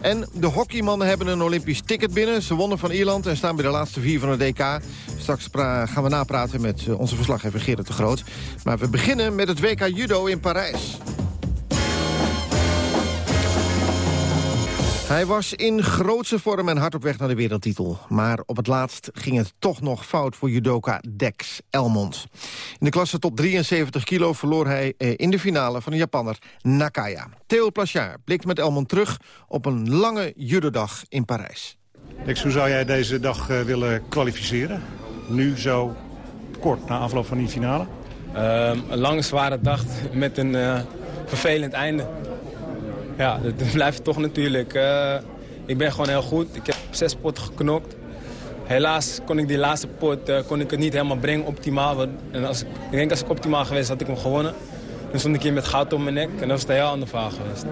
En de hockeymannen hebben een Olympisch ticket binnen. Ze wonnen van Ierland en staan bij de laatste vier van het DK. Straks gaan we napraten met eh, onze verslaggever Gerrit de Groot. Maar we beginnen met WK Judo in Parijs. Hij was in grootse vorm en hard op weg naar de wereldtitel. Maar op het laatst ging het toch nog fout voor judoka Dex Elmond. In de klasse top 73 kilo verloor hij eh, in de finale van de Japanner Nakaya. Theo Plachard blikt met Elmond terug op een lange judodag in Parijs. Dex, hoe zou jij deze dag eh, willen kwalificeren? Nu zo kort na afloop van die finale? Ehm, een lange, zware dag met een uh, vervelend einde. Ja, dat blijft toch natuurlijk. Uh, ik ben gewoon heel goed. Ik heb zes potten geknokt. Helaas kon ik die laatste pot uh, kon ik het niet helemaal brengen, optimaal. En als ik, ik denk als ik optimaal geweest had ik hem gewonnen. Dan stond ik hier met goud om mijn nek en dat was het een heel ander verhaal geweest.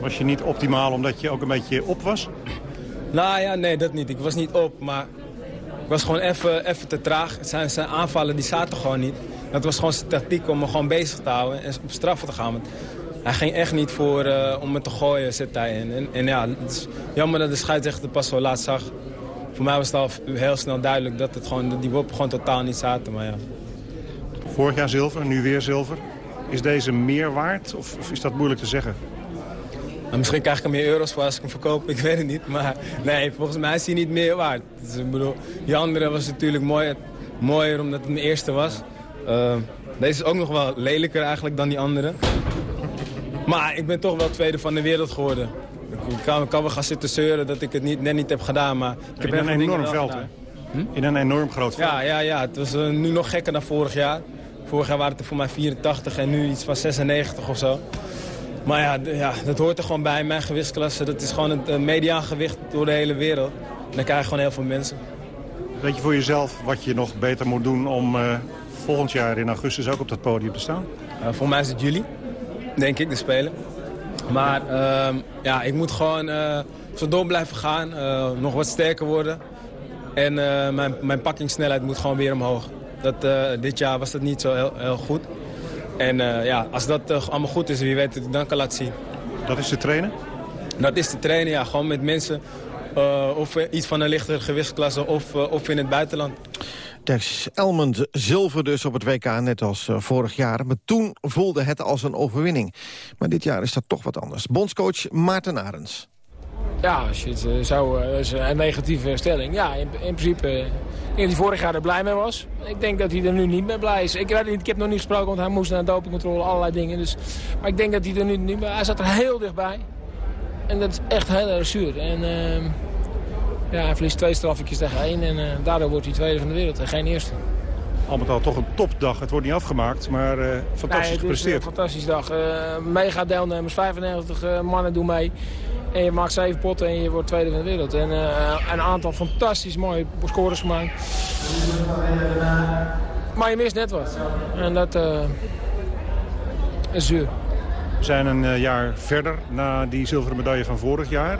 Was je niet optimaal omdat je ook een beetje op was? Nou ja, nee, dat niet. Ik was niet op, maar ik was gewoon even te traag. Zijn, zijn aanvallen die zaten gewoon niet. Dat was gewoon zijn tactiek om me gewoon bezig te houden en op straffen te gaan. Want hij ging echt niet voor uh, om me te gooien, zit hij in. En, en ja, het is jammer dat de scheidsrechter pas zo laat zag. Voor mij was het al heel snel duidelijk dat het gewoon, die woppen gewoon totaal niet zaten. Maar ja. Vorig jaar zilver, nu weer zilver. Is deze meer waard of, of is dat moeilijk te zeggen? Nou, misschien krijg ik er meer euro's voor als ik hem verkoop, ik weet het niet. Maar nee, volgens mij is hij niet meer waard. Dus, ik bedoel, die andere was natuurlijk mooi, mooier omdat het mijn eerste was. Uh, deze is ook nog wel lelijker eigenlijk dan die andere. Maar ik ben toch wel tweede van de wereld geworden. Ik kan, kan wel gaan zitten zeuren dat ik het niet, net niet heb gedaan. Maar ik heb in een enorm veld, hè? Hm? In een enorm groot veld. Ja, ja, ja. het was uh, nu nog gekker dan vorig jaar. Vorig jaar waren het er voor mij 84 en nu iets van 96 of zo. Maar ja, ja, dat hoort er gewoon bij, mijn gewichtsklasse. Dat is gewoon het uh, mediaangewicht door de hele wereld. En dan krijg je gewoon heel veel mensen. Weet je voor jezelf wat je nog beter moet doen om uh, volgend jaar in augustus ook op dat podium te staan? Uh, voor mij is het juli, denk ik, de Spelen. Maar uh, ja, ik moet gewoon uh, zo door blijven gaan, uh, nog wat sterker worden. En mijn, mijn pakkingssnelheid moet gewoon weer omhoog. Dat, dit jaar was dat niet zo heel, heel goed. En ja, als dat allemaal goed is, wie weet het dan kan laten zien. Dat is te trainen? Dat is te trainen, ja. Gewoon met mensen of iets van een lichtere gewichtsklasse of, of in het buitenland. Dex Elmond zilver dus op het WK, net als uh, vorig jaar. Maar toen voelde het als een overwinning. Maar dit jaar is dat toch wat anders. Bondscoach Maarten Arends. Ja, als je het uh, zo, uh, is een negatieve stelling. Ja, in, in principe, ik denk dat hij vorig jaar er blij mee was. Ik denk dat hij er nu niet mee blij is. Ik, ik heb nog niet gesproken, want hij moest naar dopingcontrole, allerlei dingen. Dus, maar ik denk dat hij er nu niet bij Hij zat er heel dichtbij. En dat is echt heel erg zuur. En ehm, ja, hij verliest twee strafjes tegen één. En daardoor wordt hij tweede van de wereld en geen eerste. Al met al toch een topdag. Het wordt niet afgemaakt, maar uh, fantastisch nee, gepresteerd. een fantastische dag. Uh, mega deelnemers, 95 uh, mannen doen mee. En je maakt zeven potten en je wordt tweede van de wereld. En een aantal fantastisch mooie scores gemaakt. Maar je mist net wat. En dat is zuur. We zijn een jaar verder na die zilveren medaille van vorig jaar.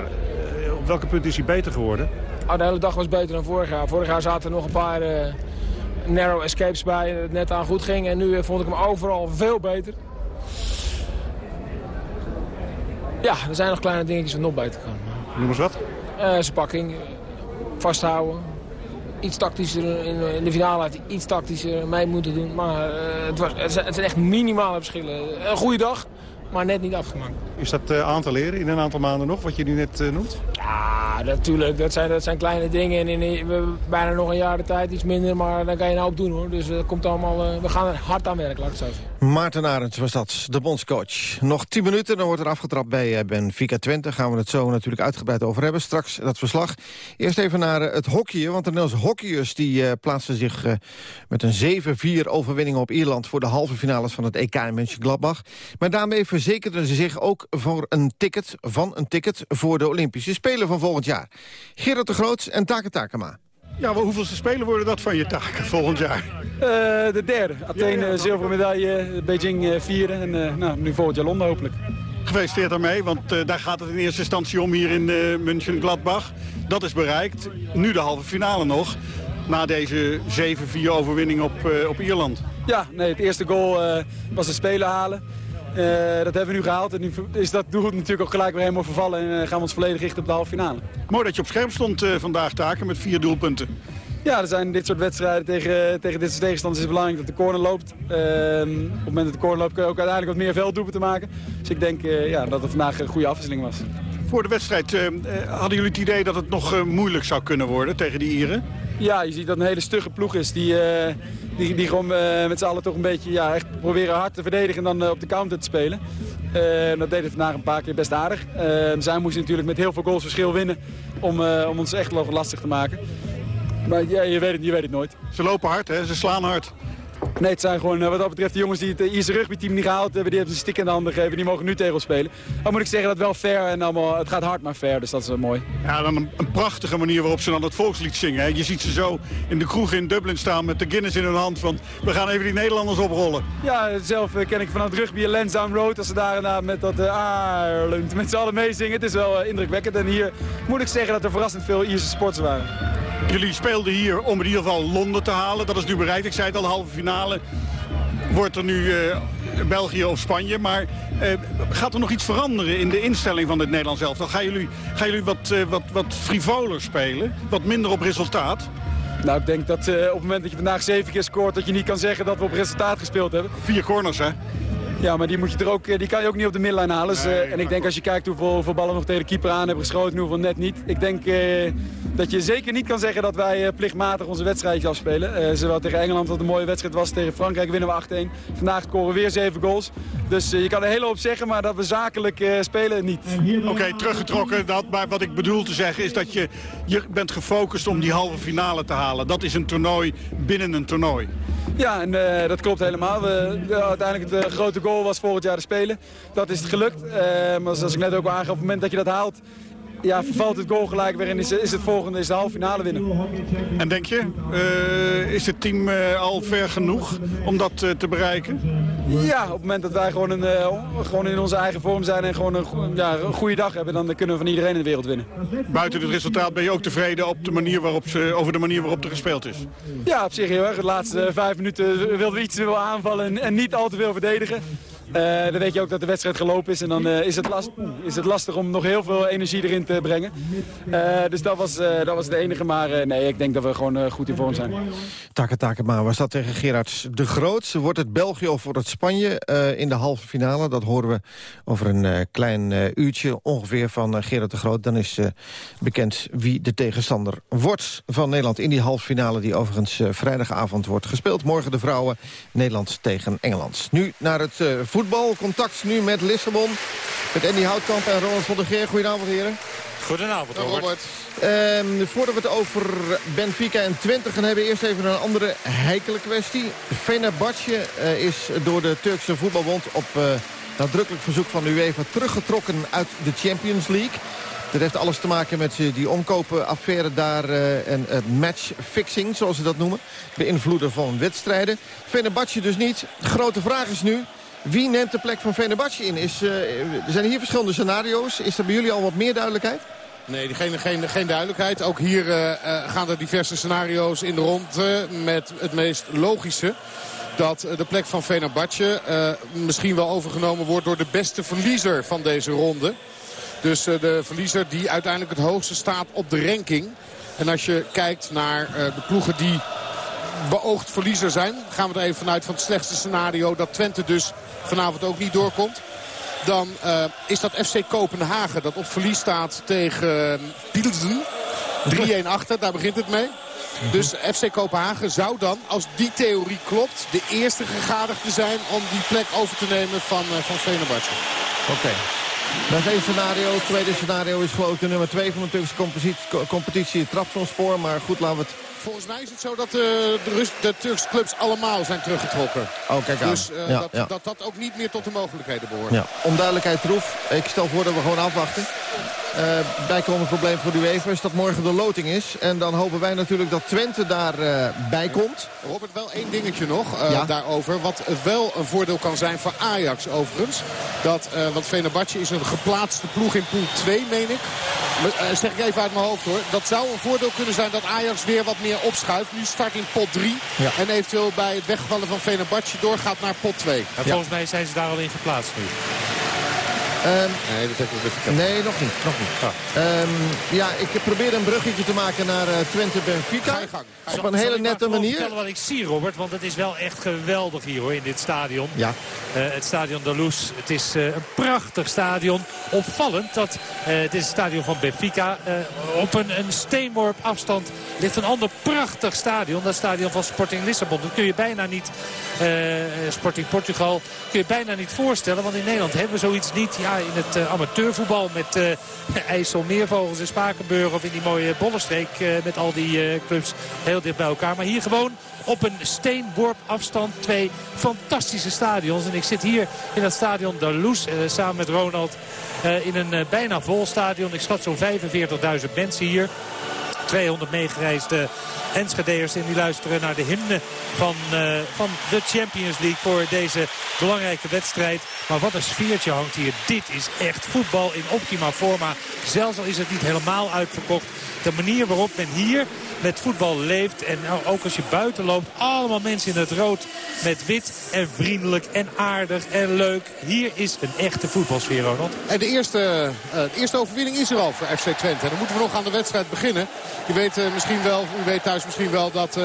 Op welke punt is hij beter geworden? Oh, de hele dag was beter dan vorig jaar. Vorig jaar zaten er nog een paar narrow escapes bij. Het net aan goed ging. En nu vond ik hem overal veel beter. Ja, er zijn nog kleine dingetjes wat nog beter kan. Noem eens wat? Uh, zijn pakking. Vasthouden. Iets tactischer. In, in de finale had hij iets tactischer mee moeten doen. Maar het, was, het, zijn, het zijn echt minimale verschillen. Een goede dag, maar net niet afgemaakt. Is dat uh, aan te leren in een aantal maanden nog, wat je nu net uh, noemt? Ja, natuurlijk. Dat zijn, dat zijn kleine dingen. En in, we bijna nog een jaar de tijd, iets minder. Maar dan kan je nou op doen hoor. Dus dat komt allemaal, uh, we gaan er hard aan werken, laat ik zo zeggen. Maarten Arends was dat, de bondscoach. Nog 10 minuten, dan wordt er afgetrapt bij Benfica Twente. Gaan we het zo natuurlijk uitgebreid over hebben. Straks dat verslag. Eerst even naar het hockeyen. Want de Nederlandse hockeyers die plaatsen zich met een 7-4 overwinning op Ierland... voor de halve finales van het EK in Mönchengladbach. Maar daarmee verzekerden ze zich ook voor een ticket, van een ticket voor de Olympische Spelen van volgend jaar. Gerard de Groots en Take Takema. Ja, maar hoeveelste spelen worden dat van je taken volgend jaar? Uh, de derde. Athene zilveren medaille, Beijing uh, vierde en uh, nou, nu volgend jaar Londen hopelijk. Gefeliciteerd daarmee, want daar gaat het in eerste instantie om hier in München-Gladbach. Dat is bereikt. Nu de halve finale nog. Na deze 7-4 overwinning op, op Ierland. Ja, nee, het eerste goal was de Spelen halen. Uh, dat hebben we nu gehaald en nu is dat doel natuurlijk ook gelijk weer helemaal vervallen. En uh, gaan we ons volledig richten op de halve finale. Mooi dat je op scherm stond uh, vandaag, Taken, met vier doelpunten. Ja, er zijn dit soort wedstrijden tegen, tegen dit soort tegenstanders is het belangrijk dat de corner loopt. op het moment dat de corner loopt kun je ook uiteindelijk wat meer velddoelpunten maken. Dus ik denk ja, dat het vandaag een goede afwisseling was. Voor de wedstrijd hadden jullie het idee dat het nog moeilijk zou kunnen worden tegen die Ieren? Ja, je ziet dat het een hele stugge ploeg is die, die, die gewoon met z'n allen toch een beetje ja, echt proberen hard te verdedigen en dan op de counter te spelen. dat deden vandaag een paar keer best aardig. zij moesten natuurlijk met heel veel goals verschil winnen om, om ons echt lastig te maken. Maar ja, je, weet het, je weet het nooit. Ze lopen hard, hè? ze slaan hard. Nee, het zijn gewoon wat dat betreft de jongens die het Ierse rugbyteam niet gehaald hebben. Die hebben een stick in de handen gegeven. Die mogen nu tegen ons spelen. Dan moet ik zeggen dat het wel fair en allemaal, het gaat hard maar fair. Dus dat is wel mooi. Ja, dan een, een, prachtige manier waarop ze dan het volkslied zingen. Hè. Je ziet ze zo in de kroeg in Dublin staan met de Guinness in hun hand. Want we gaan even die Nederlanders oprollen. Ja, zelf ken ik vanuit rugby Lansdowne Road. Als ze daar inderdaad met dat uh, Ireland met z'n allen meezingen. Het is wel uh, indrukwekkend. En hier moet ik zeggen dat er verrassend veel Ierse sporters waren. Jullie speelden hier om in ieder geval Londen te halen. Dat is nu bereikt. Ik zei het al, halve finale wordt er nu uh, België of Spanje. Maar uh, gaat er nog iets veranderen in de instelling van het Nederlands elftal? Gaan jullie, gaan jullie wat, uh, wat, wat frivoler spelen? Wat minder op resultaat? Nou, ik denk dat op het moment dat je vandaag zeven keer scoort... dat je niet kan zeggen dat we op resultaat gespeeld hebben. Vier corners, hè? Ja, maar die, moet je er ook, die kan je ook niet op de middenlijn halen. Dus, nee, en ik denk als je kijkt hoeveel, hoeveel ballen nog tegen de keeper aan hebben geschoten... hoeveel net niet. Ik denk uh, dat je zeker niet kan zeggen dat wij plichtmatig onze wedstrijdje afspelen. Zowel tegen Engeland, wat een mooie wedstrijd was. Tegen Frankrijk winnen we 8-1. Vandaag scoren we weer 7 goals. Dus je kan er een hele hoop zeggen, maar dat we zakelijk spelen niet. Oké, okay, teruggetrokken. Dat, maar wat ik bedoel te zeggen is dat je, je bent gefocust om die halve finale te halen. Dat is een toernooi binnen een toernooi. Ja, en dat klopt helemaal. We, de, uiteindelijk de grote goal was volgend jaar de Spelen. Dat is het gelukt. Uh, maar zoals ik net ook al aangaf, op het moment dat je dat haalt... Ja, vervalt het goal gelijk weer en is, is het volgende is de halve finale winnen. En denk je, uh, is het team al ver genoeg om dat te bereiken? Ja, op het moment dat wij gewoon, een, gewoon in onze eigen vorm zijn en gewoon een, ja, een goede dag hebben... dan kunnen we van iedereen in de wereld winnen. Buiten het resultaat ben je ook tevreden op de manier waarop ze, over de manier waarop er gespeeld is? Ja, op zich heel erg. De laatste vijf minuten wilden we iets aanvallen en, en niet al te veel verdedigen. Uh, dan weet je ook dat de wedstrijd gelopen is. En dan uh, is, het last, is het lastig om nog heel veel energie erin te brengen. Uh, dus dat was, dat was de enige. Maar nee, ik denk dat we gewoon goed in vorm zijn. Taka Takema was dat tegen Gerard de Groot. Wordt het België of wordt het Spanje in de halve finale? Dat horen we over een klein uurtje ongeveer van Gerard de Groot. Dan is bekend wie de tegenstander wordt van Nederland in die halve finale... die overigens vrijdagavond wordt gespeeld. Morgen de vrouwen Nederland tegen Engeland. Nu naar het voetbal voetbal. Contact nu met Lissabon. Met Andy Houtkamp en Ronald van der Geer. Goedenavond, heren. Goedenavond, Robert. Robert. Ehm, voordat we het over Benfica en Twente gaan hebben... eerst even een andere heikele kwestie. Fenerbahce uh, is door de Turkse voetbalbond... op uh, nadrukkelijk verzoek van de UEFA teruggetrokken uit de Champions League. Dat heeft alles te maken met eh, die omkopenaffaire daar uh, en uh, matchfixing, zoals ze dat noemen. Beïnvloeden van wedstrijden. Fenerbahce dus niet. De grote vraag is nu, wie neemt de plek van Fenerbahce in? Is, uh, er zijn hier verschillende scenario's. Is er bij jullie al wat meer duidelijkheid? Nee, geen, geen, geen duidelijkheid. Ook hier uh, gaan er diverse scenario's in de rond met het meest logische dat de plek van uh, misschien wel overgenomen wordt door de beste verliezer van deze ronde. Dus de verliezer die uiteindelijk het hoogste staat op de ranking. En als je kijkt naar de ploegen die beoogd verliezer zijn. Gaan we er even vanuit van het slechtste scenario. Dat Twente dus vanavond ook niet doorkomt. Dan uh, is dat FC Kopenhagen dat op verlies staat tegen uh, Pilsen. 3-1 achter, daar begint het mee. Dus FC Kopenhagen zou dan, als die theorie klopt... de eerste gegadigde zijn om die plek over te nemen van, uh, van Fenerbahce. Oké. Okay. Dat is één scenario. Het tweede scenario is geloof ik de nummer 2 van de Turkse competitie, competitie spoor. Maar goed, laten we het Volgens mij is het zo dat uh, de, Rus de Turkse clubs allemaal zijn teruggetrokken. Oh, kijk aan. Dus uh, ja, dat, ja. dat, dat ook niet meer tot de mogelijkheden behoort. Ja. Onduidelijkheid troef. Ik stel voor dat we gewoon afwachten. Uh, bijkomend probleem voor de UEFA is dat morgen de loting is. En dan hopen wij natuurlijk dat Twente daarbij uh, bij komt. Robert, wel één dingetje nog uh, ja. daarover. Wat wel een voordeel kan zijn voor Ajax overigens. Dat, want Venabatje is een geplaatste ploeg in pool 2, meen ik. zeg ik even uit mijn hoofd hoor. Dat zou een voordeel kunnen zijn dat Ajax weer wat meer opschuift. Nu start in pot 3. Ja. En eventueel bij het wegvallen van Venabatje doorgaat naar pot 2. volgens mij zijn ze daar al in geplaatst nu. Um, nee, dat heeft nog Nee, nog niet. Nog niet. Ah. Um, ja, ik probeer een bruggetje te maken naar uh, Twente Benfica. Ga je gang. Ga je op een hele nette manier. Ik vertellen wat ik zie, Robert. Want het is wel echt geweldig hier hoor, in dit stadion. Ja. Uh, het stadion de Luz. Het is uh, een prachtig stadion. Opvallend dat het is het stadion van Benfica. op een, een steenworp afstand ligt een ander prachtig stadion. Dat stadion van Sporting Lissabon. Dat kun je bijna niet, Sporting Portugal, kun je bijna niet voorstellen. Want in Nederland hebben we zoiets niet. Ja, in het uh, amateurvoetbal met uh, IJsselmeervogels en Spakenburg of in die mooie Bollenstreek uh, met al die clubs heel dicht bij elkaar. Maar hier gewoon op een steenworp afstand twee fantastische stadions. En ik zit hier in het stadion de Loes samen met Ronald in een bijna vol stadion. Ik schat zo'n 45.000 mensen hier. 200 meegereisde Enschedeers. En die luisteren naar de hymne van, uh, van de Champions League voor deze belangrijke wedstrijd. Maar wat een sfeertje hangt hier. Dit is echt voetbal in optima forma. Zelfs al is het niet helemaal uitverkocht. De manier waarop men hier met voetbal leeft. En nou, ook als je buiten loopt, allemaal mensen in het rood met wit. En vriendelijk en aardig en leuk. Hier is een echte voetbalsfeer, Ronald. En de eerste, uh, de eerste overwinning is er al voor FC Twente. En dan moeten we nog aan de wedstrijd beginnen. Je weet uh, misschien wel, u weet thuis misschien wel dat uh,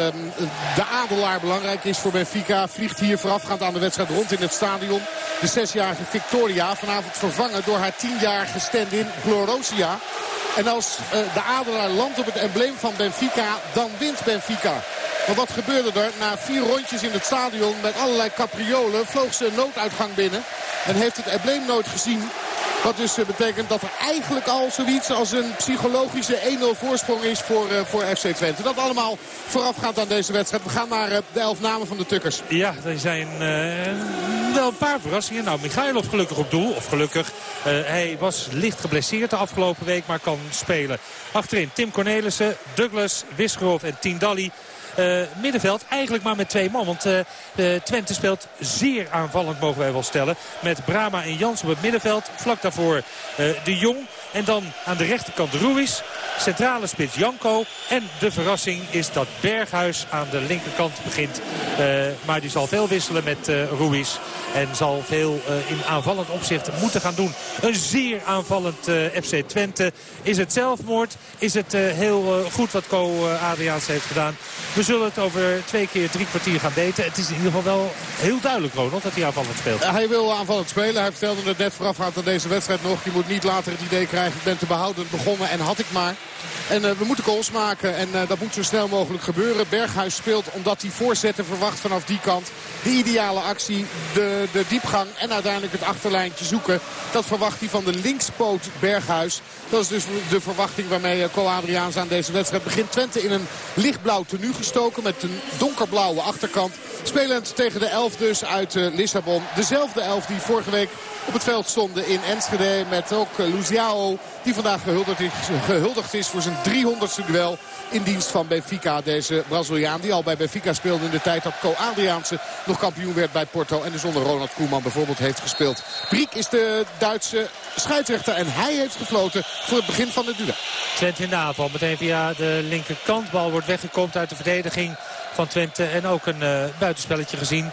de Adelaar belangrijk is voor Benfica. Vliegt hier voorafgaand aan de wedstrijd rond in het stadion. De zesjarige Victoria vanavond vervangen door haar tienjarige stand-in Glorosia. En als uh, de Adelaar landt op het embleem van Benfica, dan wint Benfica. Maar wat gebeurde er? Na vier rondjes in het stadion met allerlei capriolen vloog ze nooduitgang binnen. En heeft het embleem nooit gezien. Wat dus eh, betekent dat er eigenlijk al zoiets als een psychologische 1-0 voorsprong is voor, uh, voor FC Twente. Dat allemaal voorafgaand aan deze wedstrijd. We gaan naar uh, de elf namen van de Tukkers. Ja, er zijn wel een paar verrassingen. Nou, Michailov gelukkig op doel. Of gelukkig. hij was licht geblesseerd de afgelopen week, maar kan spelen. Achterin Tim Cornelissen, Douglas, Wisgerhoff en Tindalli. Uh, middenveld eigenlijk maar met twee man. Want uh, Twente speelt zeer aanvallend mogen wij wel stellen. Met Brama en Jans op het middenveld. Vlak daarvoor uh, De Jong. En dan aan de rechterkant Ruiz. Centrale spits Janko. En de verrassing is dat Berghuis aan de linkerkant begint. Uh, maar die zal veel wisselen met uh, Ruiz. En zal veel uh, in aanvallend opzicht moeten gaan doen. Een zeer aanvallend FC Twente. Is het zelfmoord? Is het heel goed wat Co Adriaans heeft gedaan? We zullen het over twee keer drie kwartier gaan weten. Het is in ieder geval wel heel duidelijk, Ronald, dat hij aanvallend speelt. hij wil aanvallend spelen. Hij vertelde het net voorafgaand aan deze wedstrijd nog. Je moet niet later het idee krijgen, ik ben te behouden begonnen en had ik maar. En uh, we moeten goals maken en uh, dat moet zo snel mogelijk gebeuren. Berghuis speelt omdat hij voorzetten verwacht vanaf die kant. De ideale actie, de, de diepgang en uiteindelijk het achterlijntje zoeken. Dat verwacht hij van de linkspoot Berghuis. Dat is dus de verwachting waarmee uh, Co Adriaans aan deze wedstrijd begint. Twente in een lichtblauw tenue gestoken met een donkerblauwe achterkant. Spelend tegen de elf dus uit Lissabon. Dezelfde elf die vorige week op het veld stonden in Enschede. Met ook Luciao die vandaag gehuldigd is, voor zijn 300ste duel in dienst van Benfica. Deze Braziliaan die al bij Benfica speelde in de tijd dat Co Adriaanse nog kampioen werd bij Porto. En dus onder Ronald Koeman bijvoorbeeld heeft gespeeld. Briek is de Duitse scheidsrechter en hij heeft gefloten voor het begin van het duel. Twente in de aanval. Meteen via de linkerkant. Bal wordt weggekomen uit de verdediging van Twente. En ook een uh, buitenspelletje gezien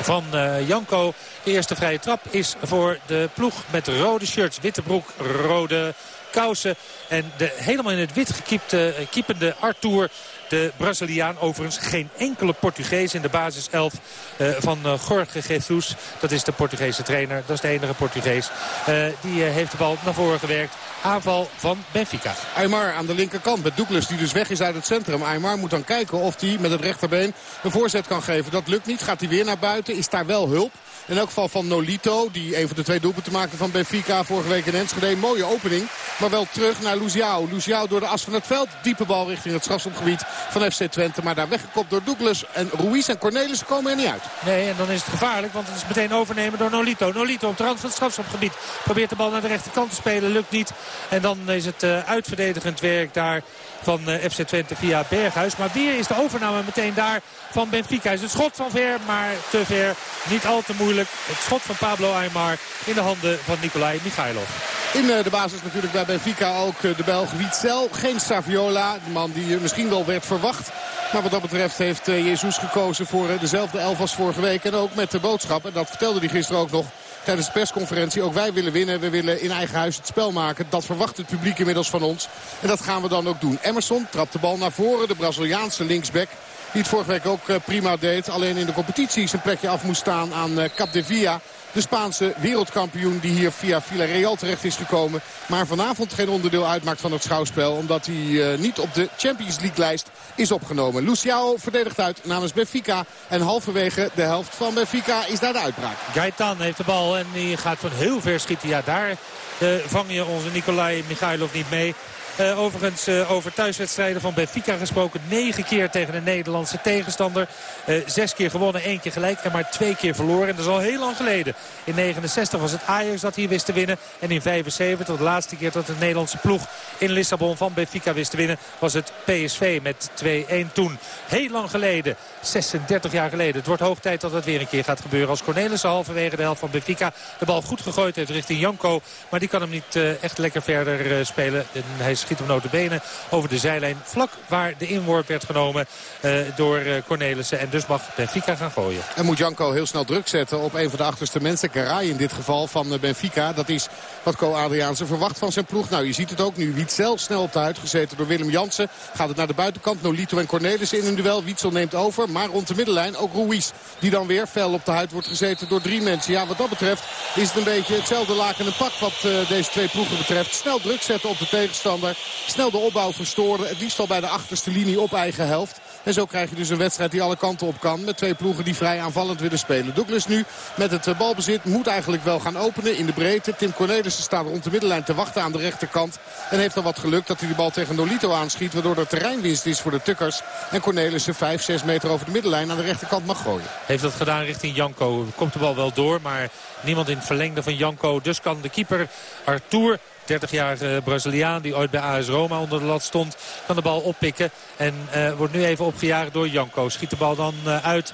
van uh, Janko. De eerste vrije trap is voor de ploeg met rode shirts, witte broek, rode kousen. En de helemaal in het wit gekiepte, uh, kiepende Arthur de Braziliaan overigens geen enkele Portugees in de basiself uh, van uh, Jorge Jesus. Dat is de Portugese trainer. Dat is de enige Portugees. Uh, die heeft de bal naar voren gewerkt. Aanval van Benfica. Aymar aan de linkerkant met Douglas die dus weg is uit het centrum. Aymar moet dan kijken of hij met het rechterbeen een voorzet kan geven. Dat lukt niet. Gaat hij weer naar buiten. Is daar wel hulp. In elk geval van Nolito, die een van de twee doelpunten maakte van Benfica vorige week in Enschede. Mooie opening, maar wel terug naar Luciao. Luciao door de as van het veld. Diepe bal richting het strafschopgebied van FC Twente. Maar daar weggekopt door Douglas en Ruiz en Cornelis komen er niet uit. Nee, en dan is het gevaarlijk, want het is meteen overnemen door Nolito. Nolito op de rand van het strafschopgebied. Probeert de bal naar de rechterkant te spelen, lukt niet. En dan is het uh, uitverdedigend werk daar van uh, FC Twente via Berghuis. Maar weer is de overname meteen daar van Benfica. Is het schot van ver, maar te ver. Niet al te moeilijk. Het schot van Pablo Aymar in de handen van Nikolai Michailov. In uh, de basis natuurlijk bij Benfica ook uh, de Belg Witzel. Geen Saviola, de man die misschien wel werd verwacht. Maar wat dat betreft heeft Jezus gekozen voor dezelfde elf als vorige week. En ook met de boodschap, en dat vertelde hij gisteren ook nog tijdens de persconferentie. Ook wij willen winnen. We willen in eigen huis het spel maken. Dat verwacht het publiek inmiddels van ons. En dat gaan we dan ook doen. Emerson trapt de bal naar voren. De Braziliaanse linksback. Die het vorige week ook prima deed. Alleen in de competitie zijn plekje af moest staan aan Capdevia. De Spaanse wereldkampioen die hier via Villarreal terecht is gekomen. Maar vanavond geen onderdeel uitmaakt van het schouwspel. Omdat hij uh, niet op de Champions League lijst is opgenomen. Luciao verdedigt uit namens Benfica. En halverwege de helft van Benfica is daar de uitbraak. Gaetan heeft de bal en die gaat van heel ver schieten. Ja, daar uh, vang je onze Nikolai Michailov niet mee. Uh, overigens uh, over thuiswedstrijden van Benfica gesproken. Negen keer tegen een Nederlandse tegenstander. Uh, zes keer gewonnen, één keer gelijk en maar twee keer verloren. En dat is al heel lang geleden. In 69 was het Ajax dat hier wist te winnen. En in 75, de laatste keer dat de Nederlandse ploeg in Lissabon van Benfica wist te winnen... was het PSV met 2-1 toen. Heel lang geleden, 36 jaar geleden. Het wordt hoog tijd dat dat weer een keer gaat gebeuren. Als Cornelissen halverwege de helft van Benfica de bal goed gegooid heeft richting Janko. Maar die kan hem niet echt lekker verder spelen. En hij schiet hem notabene over de zijlijn. Vlak waar de inworp werd genomen uh, door uh, Cornelissen. En dus mag Benfica gaan gooien. En moet Janko heel snel druk zetten op een van de achterste mensen. Garay in dit geval van uh, Benfica. Dat is wat Co Adriaanse verwacht van zijn ploeg. Nou, je ziet het ook nu. Wietzel snel op de huid gezeten door Willem Jansen. Gaat het naar de buitenkant. Nolito en Cornelissen in een duel. Wietzel neemt over. Maar rond de middenlijn ook Ruiz. Die dan weer fel op de huid wordt gezeten door drie mensen. Ja, wat dat betreft is het een beetje hetzelfde laken en pak wat deze twee ploegen betreft. Snel druk zetten op de tegenstander. Snel de opbouw verstoren. Het liefst al bij de achterste linie op eigen helft. En zo krijg je dus een wedstrijd die alle kanten op kan. Met twee ploegen die vrij aanvallend willen spelen. Douglas nu met het balbezit moet eigenlijk wel gaan openen in de breedte. Tim Cornelissen staat rond de middenlijn te wachten aan de rechterkant. En heeft dan wat geluk dat hij de bal tegen Nolito aanschiet. Waardoor er terreinwinst is voor de Tukkers. En Cornelissen 5, 6 meter over de middenlijn aan de rechterkant mag gooien. Heeft dat gedaan richting Janko. Komt de bal wel door. Maar niemand in het verlengde van Janko. Dus kan de keeper Arthur 30-jarige Braziliaan die ooit bij AS Roma onder de lat stond. Kan de bal oppikken en wordt nu even opgejaagd door Janko. Schiet de bal dan uit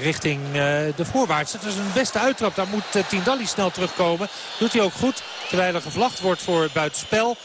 richting de voorwaarts. Het is een beste uittrap. Daar moet Tindalli snel terugkomen. Doet hij ook goed. Terwijl er gevlacht wordt voor buitenspel.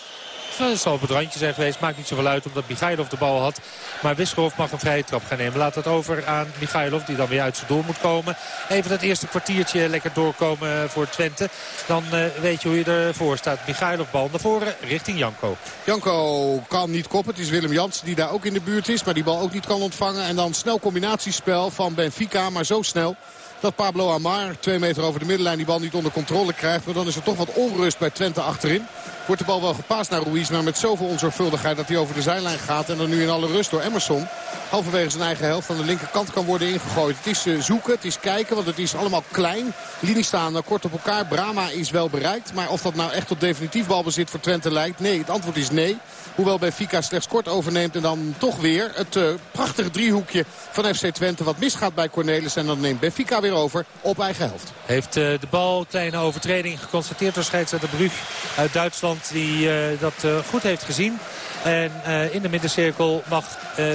Het zal op het randje zijn geweest. Maakt niet zoveel uit omdat Michailov de bal had. Maar Wisgerhof mag een vrije trap gaan nemen. Laat het over aan Michailov die dan weer uit zijn doel moet komen. Even dat eerste kwartiertje lekker doorkomen voor Twente. Dan uh, weet je hoe je ervoor staat. Michailov bal naar voren richting Janko. Janko kan niet koppen. Het is Willem Jans die daar ook in de buurt is. Maar die bal ook niet kan ontvangen. En dan snel combinatiespel van Benfica. Maar zo snel dat Pablo Amar twee meter over de middenlijn die bal niet onder controle krijgt. Maar dan is er toch wat onrust bij Twente achterin. Wordt de bal wel gepaast naar Ruiz, maar met zoveel onzorgvuldigheid dat hij over de zijlijn gaat. En dan nu in alle rust door Emerson halverwege zijn eigen helft aan de linkerkant kan worden ingegooid. Het is uh, zoeken, het is kijken, want het is allemaal klein. Linies staan uh, kort op elkaar. Brama is wel bereikt, maar of dat nou echt tot definitief balbezit voor Twente lijkt? Nee, het antwoord is nee. Hoewel Benfica slechts kort overneemt en dan toch weer het uh, prachtige driehoekje van FC Twente wat misgaat bij Cornelis. En dan neemt Benfica weer over op eigen helft. Heeft de bal, kleine overtreding geconstateerd door scheidsrechter Brug uit Duitsland die dat goed heeft gezien. En uh, in de middencirkel mag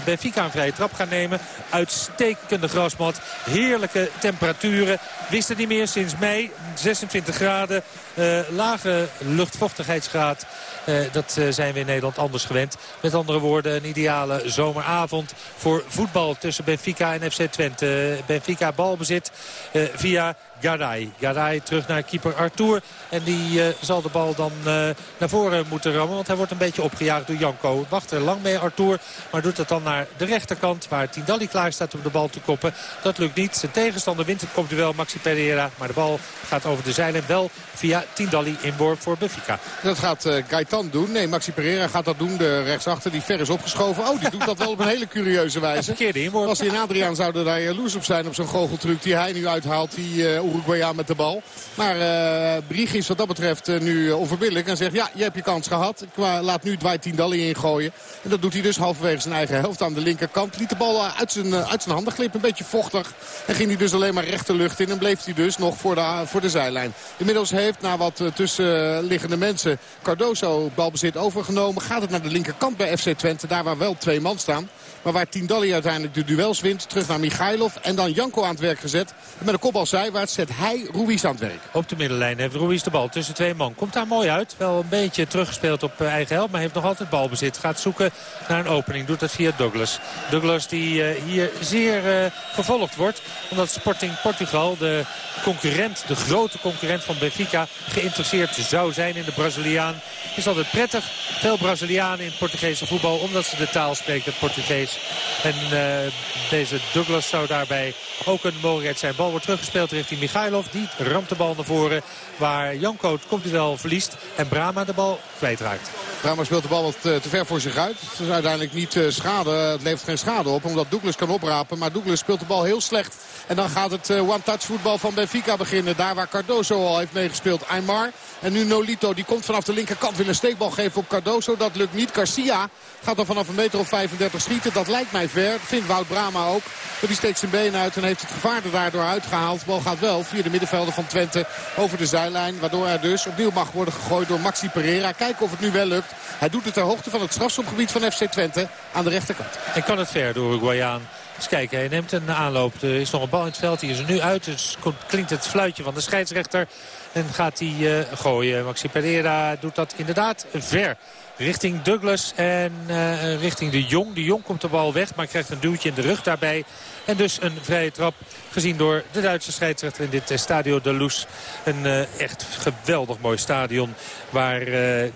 Benfica een vrije trap gaan nemen. Uitstekende grasmat. Heerlijke temperaturen. Wist het niet meer sinds mei. 26 graden. Uh, lage luchtvochtigheidsgraad. dat zijn we in Nederland anders gewend. Met andere woorden een ideale zomeravond voor voetbal tussen Benfica en FC Twente. Benfica balbezit via Garay. Garay terug naar keeper Artur. En die zal de bal dan naar voren moeten rammen. Want hij wordt een beetje opgejaagd door Janko. Wacht er lang mee Artur. Maar doet het dan naar de rechterkant. Waar Tindalli klaar staat om de bal te koppen. Dat lukt niet. Zijn tegenstander wint het wel Maxi Pereira. Maar de bal gaat over de zijlijn. Wel via Tindalli inworp voor Benfica. Dat gaat uh, Gaetan doen. Nee, Maxi Pereira gaat dat doen. De rechtsachter die ver is opgeschoven. Oh, die doet dat wel op een hele curieuze wijze. Verkeerde inworp. Als hij en Adriaan zouden daar jaloers op zijn op zo'n goocheltruc die hij nu uithaalt. Die Uruguayan met de bal. Maar uh, Brieg is wat dat betreft uh, nu onverbiddelijk. En zegt, ja, je hebt je kans gehad. Ik laat nu Dwight Tindalli ingooien. En dat doet hij dus halverwege zijn eigen helft aan de linkerkant. Liet de bal uit zijn, uh, uit zijn handen glippen. Een beetje vochtig. En ging hij dus alleen maar rechte lucht in. En bleef hij dus nog voor de, voor de zijlijn. Inmiddels heeft na wat tussenliggende mensen Cardoso balbezit overgenomen. Gaat het naar de linkerkant bij FC Twente. Daar waar wel twee man staan. Maar waar Tindalli uiteindelijk de duels wint. Terug naar Michailov. En dan Janko aan het werk gezet. En met een kopbal zijwaarts zet hij Ruiz aan het werk. Op de middenlijn heeft Ruiz de bal tussen twee man. Komt daar mooi uit. Wel een beetje teruggespeeld op eh, eigen helft. Maar heeft nog altijd balbezit. Gaat zoeken naar een opening. Doet dat via Douglas. Douglas die uh, hier zeer uh, gevolgd wordt. Omdat Sporting Portugal, de concurrent, de grote concurrent van Benfica... geïnteresseerd zou zijn in de Braziliaan. Is altijd prettig. Veel Brazilianen in het Portugese voetbal. Omdat ze de taal spreken, het Portugees. En uh, deze Douglas zou daarbij ook een mogelijkheid zijn. Bal wordt teruggespeeld richting Michailov. Die ramt de bal naar voren. Waar Janko het komt wel verliest. En Brama de bal kwijtraakt. Brama speelt de bal wat te ver voor zich uit. Het is uiteindelijk niet schade. Het levert geen schade op. Omdat Douglas kan oprapen. Maar Douglas speelt de bal heel slecht. En dan gaat het one-touch voetbal van Benfica beginnen. Daar waar Cardoso al heeft meegespeeld. Aymar. En nu Nolito. Die komt vanaf de linkerkant. Wil een steekbal geven op Cardoso. Dat lukt niet. Garcia gaat dan vanaf een meter of 35 schieten. Dat lijkt mij ver. Vindt Wout Brama ook. Maar die steekt zijn been uit en heeft het gevaar er daardoor uitgehaald. Bal gaat wel via de middenvelder van Twente over de zijlijn. Waardoor er dus opnieuw mag worden gegooid door Maxi Pereira. Kijken of het nu wel lukt. Hij doet het ter hoogte van het strafschopgebied van FC Twente aan de rechterkant. En kan het ver door Uruguayaan. Eens kijken, hij neemt een aanloop. Er is nog een bal in het veld. Die is er nu uit. Dus klinkt het fluitje van de scheidsrechter. En gaat hij uh, gooien. Maxi Pereira doet dat inderdaad ver richting Douglas en uh, richting de Jong. De Jong komt de bal weg, maar krijgt een duwtje in de rug daarbij. En dus een vrije trap gezien door de Duitse scheidsrechter in dit Stadio de Luz. Een uh, echt geweldig mooi stadion waar uh,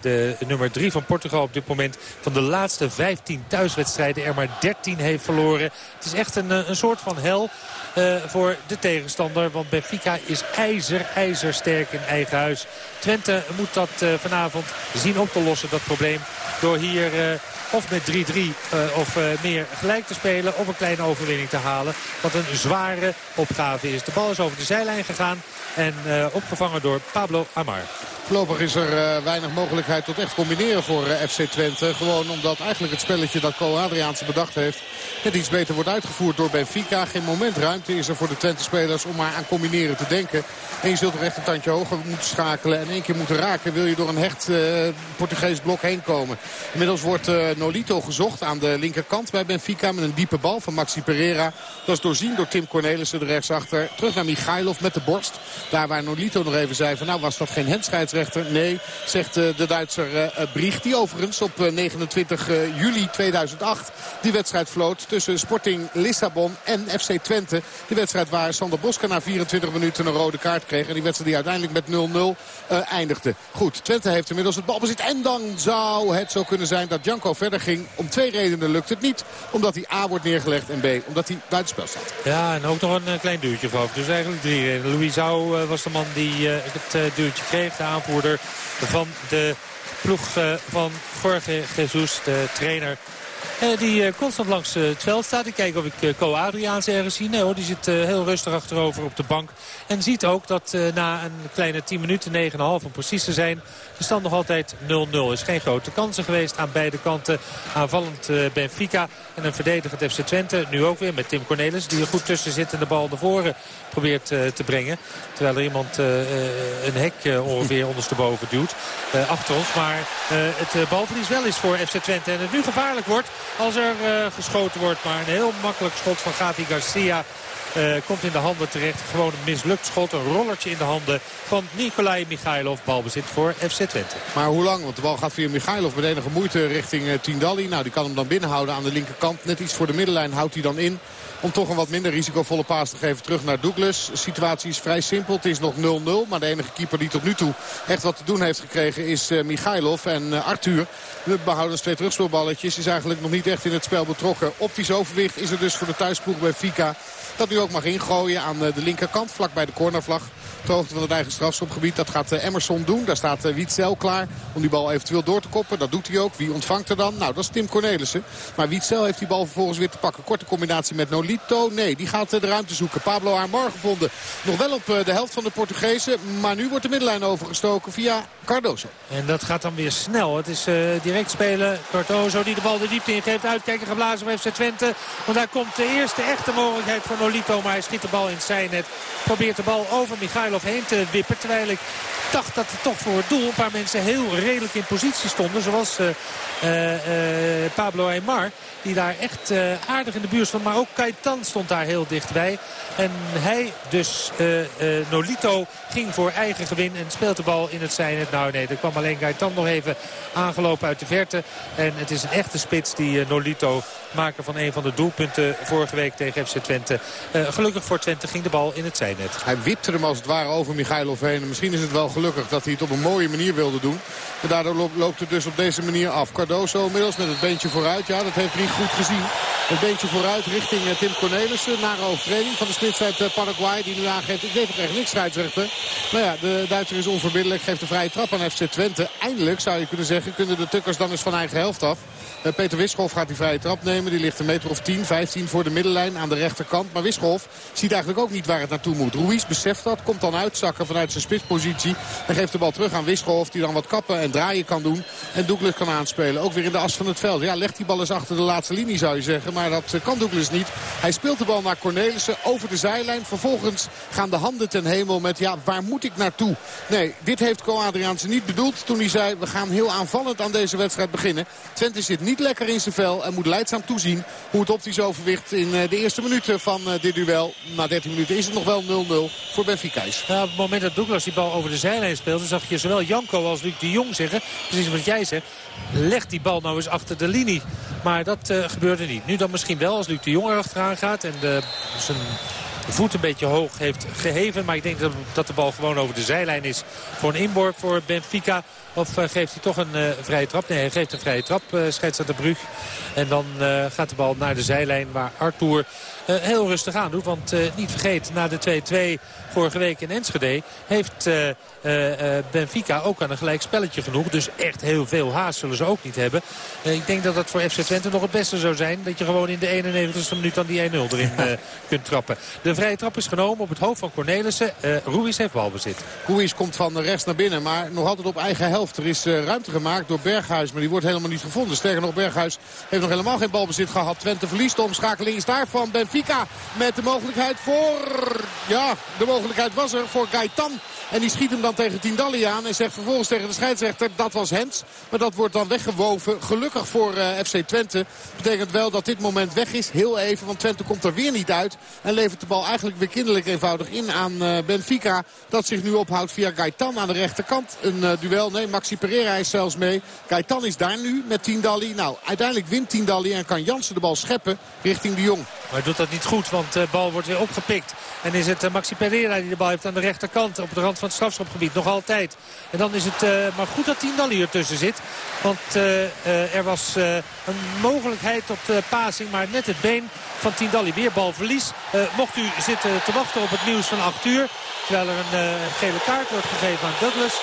de nummer 3 van Portugal op dit moment van de laatste 15 thuiswedstrijden er maar 13 heeft verloren. Het is echt een, een soort van hel. Voor de tegenstander. Want Benfica is ijzer, ijzer sterk in eigen huis. Twente moet dat vanavond zien op te lossen, dat probleem. Door hier of met 3-3 of meer gelijk te spelen. Of een kleine overwinning te halen. Wat een zware opgave is. De bal is over de zijlijn gegaan. En opgevangen door Pablo Amar. Voorlopig is er weinig mogelijkheid tot echt combineren voor FC Twente. Gewoon omdat eigenlijk het spelletje dat Co Adriaanse bedacht heeft... net iets beter wordt uitgevoerd door Benfica. Geen moment ruimte is er voor de Twente-spelers om maar aan combineren te denken. En je zult er echt een tandje hoger moeten schakelen en één keer moeten raken. Wil je door een hecht Portugees blok heen komen. Inmiddels wordt Nolito gezocht aan de linkerkant bij Benfica... met een diepe bal van Maxi Pereira. Dat is doorzien door Tim Cornelissen er rechtsachter. Terug naar Michailov met de borst. Daar waar Nolito nog even zei van nou was dat geen handscheids Nee, zegt eh, de Duitser eh, eh, Brieg. Die overigens op 29 juli 2008 die wedstrijd vloot tussen Sporting Lissabon en FC Twente. Die wedstrijd waar Sander Boska na 24 minuten een rode kaart kreeg. En die wedstrijd die uiteindelijk met 0-0 eindigde. Goed, Twente heeft inmiddels het balbezit. En dan zou het zo kunnen zijn dat Janko verder ging. Om twee redenen lukt het niet. Omdat hij A wordt neergelegd en B omdat hij buitenspel staat. Ja, en ook nog een klein duurtje geloof ik. Dus eigenlijk drie. Louis Zou was de man die het duurtje kreeg. De aanvoerder van de ploeg eh, van Jorge Jesus, de trainer die uh, constant langs uh, het veld staat. Ik kijk of ik Co Adriaans ergens zie. Nee hoor, die zit heel rustig achterover op de bank. En ziet ook dat na een kleine 10 minuten, 9,5 om precies te zijn... de stand nog altijd 0-0 is. Geen grote kansen geweest aan beide kanten. Aanvallend Benfica en een verdedigend FC Twente. Nu ook weer met Tim Cornelis die er goed tussen zit en de bal naar voren probeert te brengen. Terwijl er iemand een hek ongeveer ondersteboven duwt. achter ons. Maar het balverlies wel is voor FC Twente. En het nu gevaarlijk wordt als er uh, geschoten wordt. Maar een heel makkelijk schot van Gavi Garcia uh, komt in de handen terecht. Gewoon een mislukt schot. Een rollertje in de handen van Nikolai Michailov. Balbezit voor FC Twente. Maar hoe lang? Want de bal gaat via Michailov met enige moeite richting uh, Tindalli. Nou, die kan hem dan binnenhouden aan de linkerkant. Net iets voor de middenlijn houdt hij dan in. Om toch een wat minder risicovolle paas te geven terug naar Douglas. De situatie is vrij simpel. Het is nog 0-0. Maar de enige keeper die tot nu toe echt wat te doen heeft gekregen is uh, Michailov. En uh, Arthur, de behoudens twee terugspeelballetjes, is eigenlijk nog niet echt in het spel betrokken. Optisch overwicht is er dus voor de thuisploeg bij Fika. Dat nu ook mag ingooien aan eh, de linkerkant, vlak bij de cornervlag. De hoogte van het eigen strafschopgebied. Dat gaat Emerson doen. Daar staat Wietzel klaar om die bal eventueel door te koppen. Dat doet hij ook. Wie ontvangt er dan? Nou, dat is Tim Cornelissen. Maar Wietzel heeft die bal vervolgens weer te pakken. Korte combinatie met Nolito. Nee, die gaat de ruimte zoeken. Pablo Armar gevonden. Nog wel op de helft van de Portugezen. Maar nu wordt de middenlijn overgestoken via Cardoso. En dat gaat dan weer snel. Het is direct spelen. Cardoso die de bal de diepte in heeft uitkijken geblazen bij FC Twente. Want daar komt de eerste echte mogelijkheid voor Nolito. Maar hij schiet de bal in het net. Probeert de bal over Michailov heen te wippen. Terwijl ik dacht dat er toch voor het doel een paar mensen heel redelijk in positie stonden. Zoals uh, uh, Pablo Aymar. Die daar echt aardig in de buurt stond. Maar ook Kaitan stond daar heel dichtbij. En hij dus, Nolito, ging voor eigen gewin. En speelt de bal in het zijnet. Nou nee, er kwam alleen Kaitan nog even aangelopen uit de verte. En het is een echte spits die Nolito maker van een van de doelpunten vorige week tegen FC Twente. Uh, gelukkig voor Twente ging de bal in het zijnet. Hij wipte hem als het ware over Michailov heen. En misschien is het wel gelukkig dat hij het op een mooie manier wilde doen. En daardoor loopt het dus op deze manier af. Cardoso inmiddels met het beentje vooruit. Ja, dat heeft niet goed gezien. Het beentje vooruit richting eh, Tim Cornelissen. Naar overtreding van de spits uit eh, Paraguay. Die nu aangeeft, ik weet toch echt niks scheidsrechter. Nou ja, de Duitser is onverbiddelijk. Geeft een vrije trap aan FC Twente. Eindelijk zou je kunnen zeggen, kunnen de Tukkers dan eens van eigen helft af. Peter Wischoff gaat die vrije trap nemen. Die ligt een meter of 10, 15 voor de middenlijn aan de rechterkant. Maar Wischoff ziet eigenlijk ook niet waar het naartoe moet. Ruiz beseft dat, komt dan uitzakken vanuit zijn spitspositie. En geeft de bal terug aan Wischoff die dan wat kappen en draaien kan doen. En Douglas kan aanspelen. Ook weer in de as van het veld. Ja, legt die bal eens achter de laatste linie zou je zeggen. Maar dat eh, kan Douglas niet. Hij speelt de bal naar Cornelissen over de zijlijn. Vervolgens gaan de handen ten hemel met ja, waar moet ik naartoe? Nee, dit heeft Co Adriaanse niet bedoeld toen hij zei... we gaan heel aanvallend aan deze wedstrijd beginnen. Twente zit niet lekker in zijn vel en moet leidzaam toezien hoe het optisch overwicht in eh, de eerste minuten van eh, dit duel. Na 13 minuten is het nog wel 0-0 voor Benfica. Ja, op het moment dat Douglas die bal over de zijlijn speelde... zag je zowel Janko als Luc de Jong zeggen, precies wat jij zegt... leg die bal nou eens achter de linie. Maar dat uh, gebeurde niet. Nu dan misschien wel als Luc de Jong erachteraan gaat... en zijn voet een beetje hoog heeft geheven. Maar ik denk dat, dat de bal gewoon over de zijlijn is voor een inborg voor Benfica. Of geeft hij toch een vrije trap? Nee, hij geeft een vrije trap, uh, scheidsrechter Brug. En dan gaat de bal naar de zijlijn waar Arthur heel rustig aan doet. Want niet vergeet, na de 2-2 vorige week in Enschede... heeft Benfica ook aan een gelijk spelletje genoeg. Dus echt heel veel haast zullen ze ook niet hebben. ik denk dat dat voor FC Twente nog het beste zou zijn. Dat je gewoon in de 91ste minuut dan die 1-0 erin kunt trappen. De vrije trap is genomen op het hoofd van Cornelissen. Ruiz heeft balbezit. Ruiz komt van rechts naar binnen, maar nog altijd op eigen helft. Er is ruimte gemaakt door Berghuis, maar die wordt helemaal niet gevonden. Sterker nog, Berghuis heeft nog helemaal geen balbezit gehad. Twente verliest de omschakeling is daar van Benfica. Met de mogelijkheid voor... Ja, de mogelijkheid was er voor Gaetan. En die schiet hem dan tegen Tindalli aan. En zegt vervolgens tegen de scheidsrechter dat was Hens. Maar dat wordt dan weggewoven. Gelukkig voor uh, eh, FC Twente. Betekent wel dat dit moment weg is. Heel even. Want Twente komt er weer niet uit. En levert de bal eigenlijk weer kinderlijk eenvoudig in aan uh, Benfica. Dat zich nu ophoudt via Gaetan aan de rechterkant. Een uh, duel. Nee, Maxi Pereira is zelfs mee. Gaetan is daar nu met Tindalli. Nou, uiteindelijk wint Tindalli en kan Jansen de bal scheppen richting de Jong. Maar hij doet dat niet goed, want de bal wordt weer opgepikt. En is het Maxi Pereira die de bal heeft aan de rechterkant op de rand van het strafschopgebied. Nog altijd. En dan is het uh, maar goed dat Tindalli ertussen zit. Want er was een mogelijkheid tot passing. Maar net het been van Tindalli. Weer balverlies. mocht u zitten te wachten op het nieuws van 8 uur. Terwijl er een gele kaart wordt gegeven aan Douglas.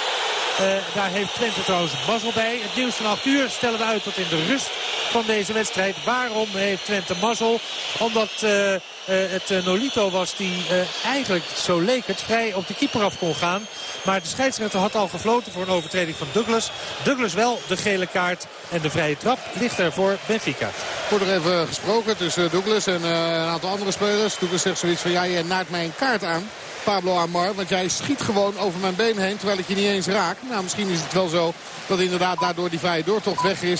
Uh, daar heeft Twente trouwens mazzel bij. Het nieuws van 8 uur stellen we uit tot in de rust van deze wedstrijd. Waarom heeft Twente mazzel? Omdat uh, het Nolito was die eigenlijk, zo leek het, vrij op de keeper af kon gaan. Maar de scheidsrechter had al gefloten voor een overtreding van Douglas. Douglas wel de gele kaart en de vrije trap ligt er voor Benfica. Wordt er even gesproken tussen Douglas en een aantal andere spelers. Douglas zegt zoiets van, ja, je naart mij een kaart aan. Pablo Amar. Want jij schiet gewoon over mijn been heen terwijl ik je niet eens raak. Nou, misschien is het wel zo dat inderdaad daardoor die vrije doortocht weg is.